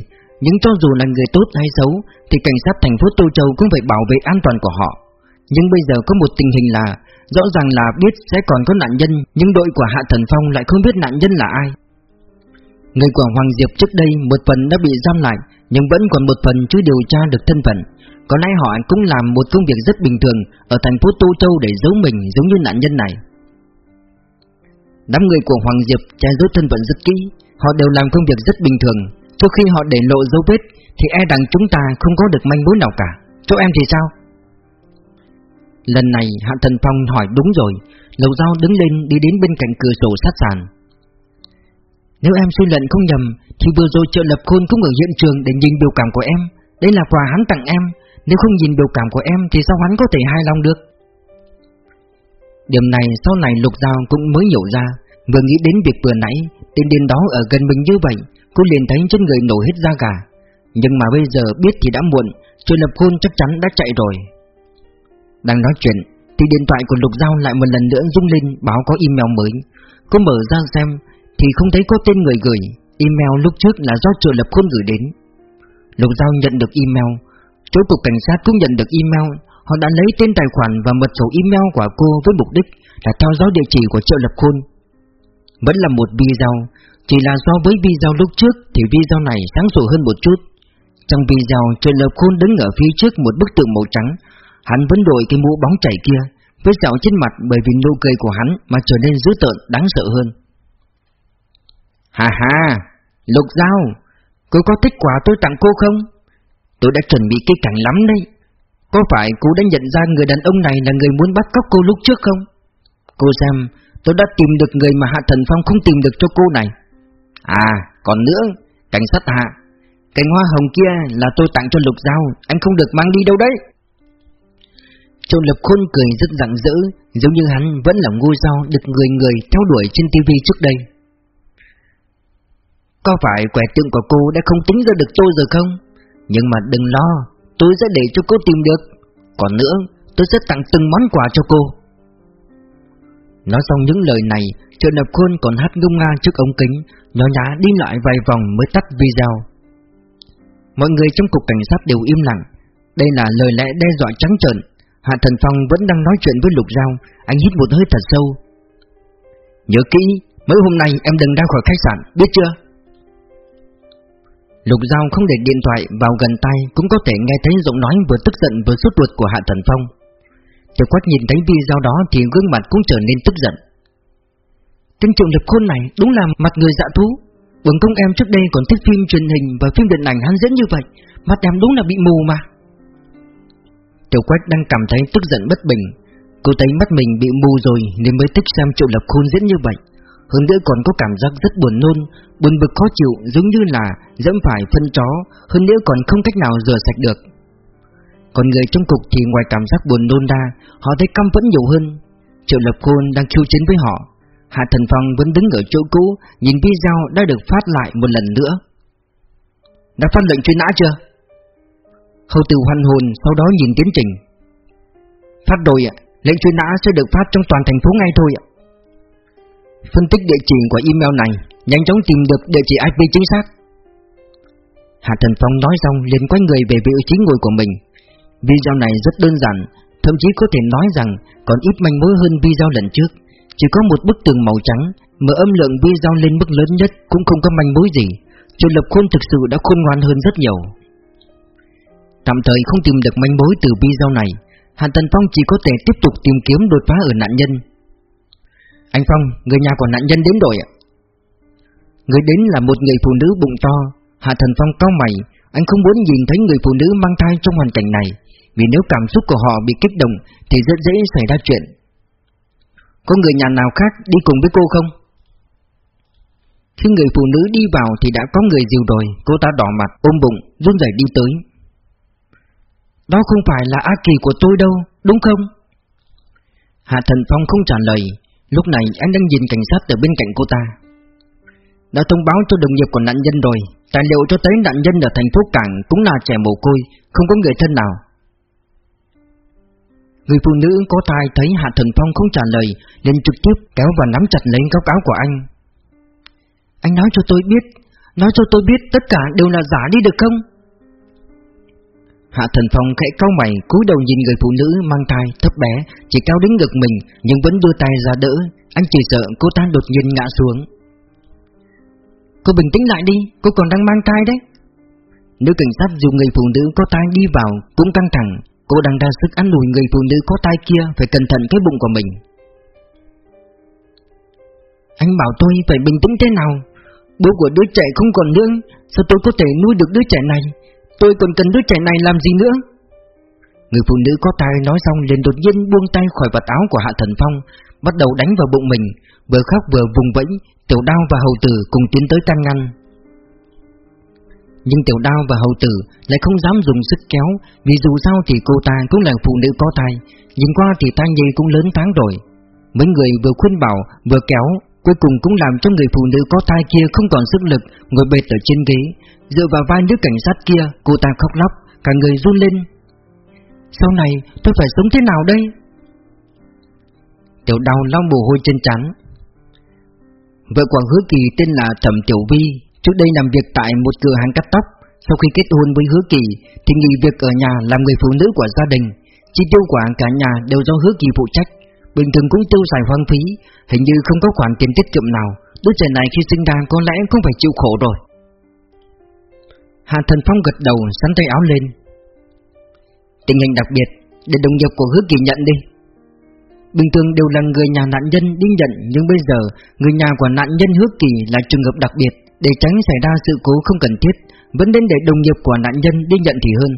Speaker 1: nhưng cho dù là người tốt hay xấu, Thì cảnh sát thành phố Tô Châu cũng phải bảo vệ an toàn của họ. Nhưng bây giờ có một tình hình là, Rõ ràng là biết sẽ còn có nạn nhân, Nhưng đội của Hạ Thần Phong lại không biết nạn nhân là ai. Người của Hoàng Diệp trước đây một phần đã bị giam lại, Nhưng vẫn còn một phần chưa điều tra được thân phận. Có lẽ họ cũng làm một công việc rất bình thường Ở thành phố Tô Châu để giấu mình giống như nạn nhân này. Đám người của Hoàng Diệp che giấu thân phận rất kỹ, Họ đều làm công việc rất bình thường. Cho khi họ để lộ dấu vết, Thì e rằng chúng ta không có được manh mối nào cả. Chỗ em thì sao? Lần này Hạ Thần Phong hỏi đúng rồi, Lầu dao đứng lên đi đến bên cạnh cửa sổ sát sàn. Nếu em suy luận không nhầm, Thì vừa rồi trợ lập khôn cũng ở hiện trường để nhìn biểu cảm của em. Đây là quà hắn tặng em. Nếu không nhìn biểu cảm của em Thì sao hắn có thể hài lòng được? Điểm này sau này Lục Giao cũng mới hiểu ra. Vừa nghĩ đến việc vừa nãy, Tên điên đó ở gần mình như vậy, Cô liền thấy trên người nổi hết da gà. Nhưng mà bây giờ biết thì đã muộn, trợ lập khôn chắc chắn đã chạy rồi. Đang nói chuyện, Thì điện thoại của Lục Giao lại một lần nữa rung lên, Báo có email mới. Cô mở ra xem thì không thấy có tên người gửi. Email lúc trước là do trợ lập khôn gửi đến. Lục Giao nhận được email. Chỗ cục cảnh sát cũng nhận được email. Họ đã lấy tên tài khoản và mật khẩu email của cô với mục đích là theo dõi địa chỉ của trợ lập khôn. Vẫn là một video. Chỉ là so với video lúc trước thì video này sáng sủa hơn một chút. Trong video, triệu Lập Khôn đứng ở phía trước một bức tượng màu trắng, hắn vẫn đội cái mũ bóng chảy kia, với sẹo trên mặt bởi vì nụ cười của hắn mà trở nên dữ tợn đáng sợ hơn. Hà hà Lục Giao, Cô có thích quà tôi tặng cô không? Tôi đã chuẩn bị kỹ càng lắm đấy. Có phải cô đã nhận ra người đàn ông này là người muốn bắt cóc cô lúc trước không? Cô xem, Tôi đã tìm được người mà Hạ Thần Phong không tìm được cho cô này. À còn nữa, Cảnh sát Hạ Cành hoa hồng kia là tôi tặng cho Lục Giao, Anh không được mang đi đâu đấy. Châu Lập Khôn cười rất rạng rỡ, Giống như hắn vẫn là ngôi sao Được người người theo đuổi trên TV trước đây. Có phải quẻ tượng của cô đã không tính ra được tôi rồi không? Nhưng mà đừng lo, Tôi sẽ để cho cô tìm được. Còn nữa, tôi sẽ tặng từng món quà cho cô. Nói xong những lời này, Triệu Lập Khôn còn hát ngông nga trước ống kính, Nhỏ nhá đi lại vài vòng mới tắt video. Mọi người trong cục cảnh sát đều im lặng. Đây là lời lẽ đe dọa trắng trợn. Hạ Thần Phong vẫn đang nói chuyện với Lục Giao, Anh hít một hơi thật sâu. Nhớ kỹ, Mấy hôm nay em đừng ra khỏi khách sạn, Biết chưa? Lục Giao không để điện thoại vào gần tay Cũng có thể nghe thấy giọng nói vừa tức giận vừa sốt ruột của Hạ Thần Phong. Tiểu quách nhìn thấy video đó Thì gương mặt cũng trở nên tức giận. Tên trộm lập khôn này Đúng là mặt người dạ thú. Bướng công em trước đây còn thích phim truyền hình Và phim điện ảnh hắn diễn như vậy, Mặt em đúng là bị mù mà. Tiểu Quách đang cảm thấy tức giận bất bình, Cô thấy mắt mình bị mù rồi Nên mới thích xem trộm Lập Khôn diễn như vậy. Hơn nữa còn có cảm giác rất buồn nôn, Buồn bực khó chịu, giống như là Dẫm phải phân chó, Hơn nữa còn không cách nào rửa sạch được. Còn người trong cục thì ngoài cảm giác buồn nôn ra, Họ thấy căm vẫn nhiều hơn. Triệu Lập Khôn đang khiêu chiến với họ, Hạ Thần Phong vẫn đứng ở chỗ cũ, Nhìn video đã được phát lại một lần nữa. Đã phát lệnh truy nã chưa? Hầu tử hoan hồn sau đó nhìn tiến trình. Phát rồi ạ, Lệnh truy nã sẽ được phát trong toàn thành phố ngay thôi ạ. Phân tích địa chỉ của email này, Nhanh chóng tìm được địa chỉ IP chính xác. Hạ Thần Phong nói xong liền quay người về vị trí ngồi của mình. Video này rất đơn giản, Thậm chí có thể nói rằng còn ít manh mối hơn video lần trước. Chỉ có một bức tường màu trắng mở âm lượng video lên mức lớn nhất cũng không có manh mối gì. Triệu Lập Khôn thực sự đã khôn ngoan hơn rất nhiều. Tạm thời không tìm được manh mối từ video này Hàn Tần Phong chỉ có thể tiếp tục tìm kiếm đột phá ở nạn nhân. Anh Phong, người nhà của nạn nhân đến rồi ạ. Người đến là một người phụ nữ bụng to Hạ Thần Phong cao mày. Anh không muốn nhìn thấy người phụ nữ mang thai trong hoàn cảnh này Vì nếu cảm xúc của họ bị kích động Thì rất dễ xảy ra chuyện. Có người nhà nào khác đi cùng với cô không? Khi người phụ nữ đi vào thì đã có người dìu rồi Cô ta đỏ mặt, ôm bụng, run rẩy đi tới. Đó không phải là A Kỳ của tôi đâu, đúng không? Hạ Thần Phong không trả lời. Lúc này, anh đang nhìn cảnh sát từ bên cạnh cô ta. Đã thông báo cho đồng nghiệp của nạn nhân rồi, Tài liệu cho thấy nạn nhân ở thành phố Cảng Cũng là trẻ mồ côi, Không có người thân nào. Người phụ nữ có tai thấy Hạ Thần Phong không trả lời nên trực tiếp kéo và nắm chặt lấy cáo cáo của anh. Anh nói cho tôi biết, Nói cho tôi biết tất cả đều là giả đi được không? Hạ Thần Phong khẽ cau mày, cúi đầu nhìn người phụ nữ mang thai thấp bé, chỉ cao đến ngực mình nhưng vẫn đưa tay ra đỡ. Anh chỉ sợ cô ta đột nhiên ngã xuống. Cô bình tĩnh lại đi, cô còn đang mang thai đấy. Nữ cảnh sát dù người phụ nữ có thai đi vào cũng căng thẳng, cô đang ra sức ăn ủi người phụ nữ có thai kia phải cẩn thận cái bụng của mình. Anh bảo tôi phải bình tĩnh thế nào? Bố của đứa trẻ không còn lương, sao tôi có thể nuôi được đứa trẻ này? Tôi còn cần đứa trẻ này làm gì nữa? Người phụ nữ có tai nói xong liền đột nhiên buông tay khỏi vật áo của Hạ Thần Phong, Bắt đầu đánh vào bụng mình, Vừa khóc vừa vùng vẫy, Tiểu đao và hầu tử cùng tiến tới can ngăn. Nhưng tiểu đao và hầu tử lại không dám dùng sức kéo, Vì dù sao thì cô ta cũng là phụ nữ có tai Nhìn qua thì tai nhi cũng lớn tháng rồi. Mấy người vừa khuyên bảo, vừa kéo Cuối cùng cũng làm cho người phụ nữ có thai kia không còn sức lực, Ngồi bệt ở trên ghế. Dựa vào vai đứa cảnh sát kia, Cô ta khóc lóc, Cả người run lên. Sau này, tôi phải sống thế nào đây? Tiểu đau lau mồ hôi trên trán. Vợ của Hứa Kỳ tên là Thẩm Tiểu Vi, Trước đây làm việc tại một cửa hàng cắt tóc. Sau khi kết hôn với Hứa Kỳ, Thì nghỉ việc ở nhà làm người phụ nữ của gia đình. Chi tiêu của cả nhà đều do Hứa Kỳ phụ trách. Bình thường cũng tiêu xài hoang phí, Hình như không có khoản tiền tiết kiệm nào. Đứa trẻ này khi sinh ra có lẽ không phải chịu khổ rồi. Hà Thần Phong gật đầu, sắn tay áo lên. Tình hình đặc biệt, Để đồng nghiệp của hứa kỳ nhận đi. Bình thường đều là người nhà nạn nhân đi nhận, Nhưng bây giờ, người nhà của nạn nhân hứa kỳ là trường hợp đặc biệt. Để tránh xảy ra sự cố không cần thiết, Vẫn nên để đồng nghiệp của nạn nhân đi nhận thì hơn.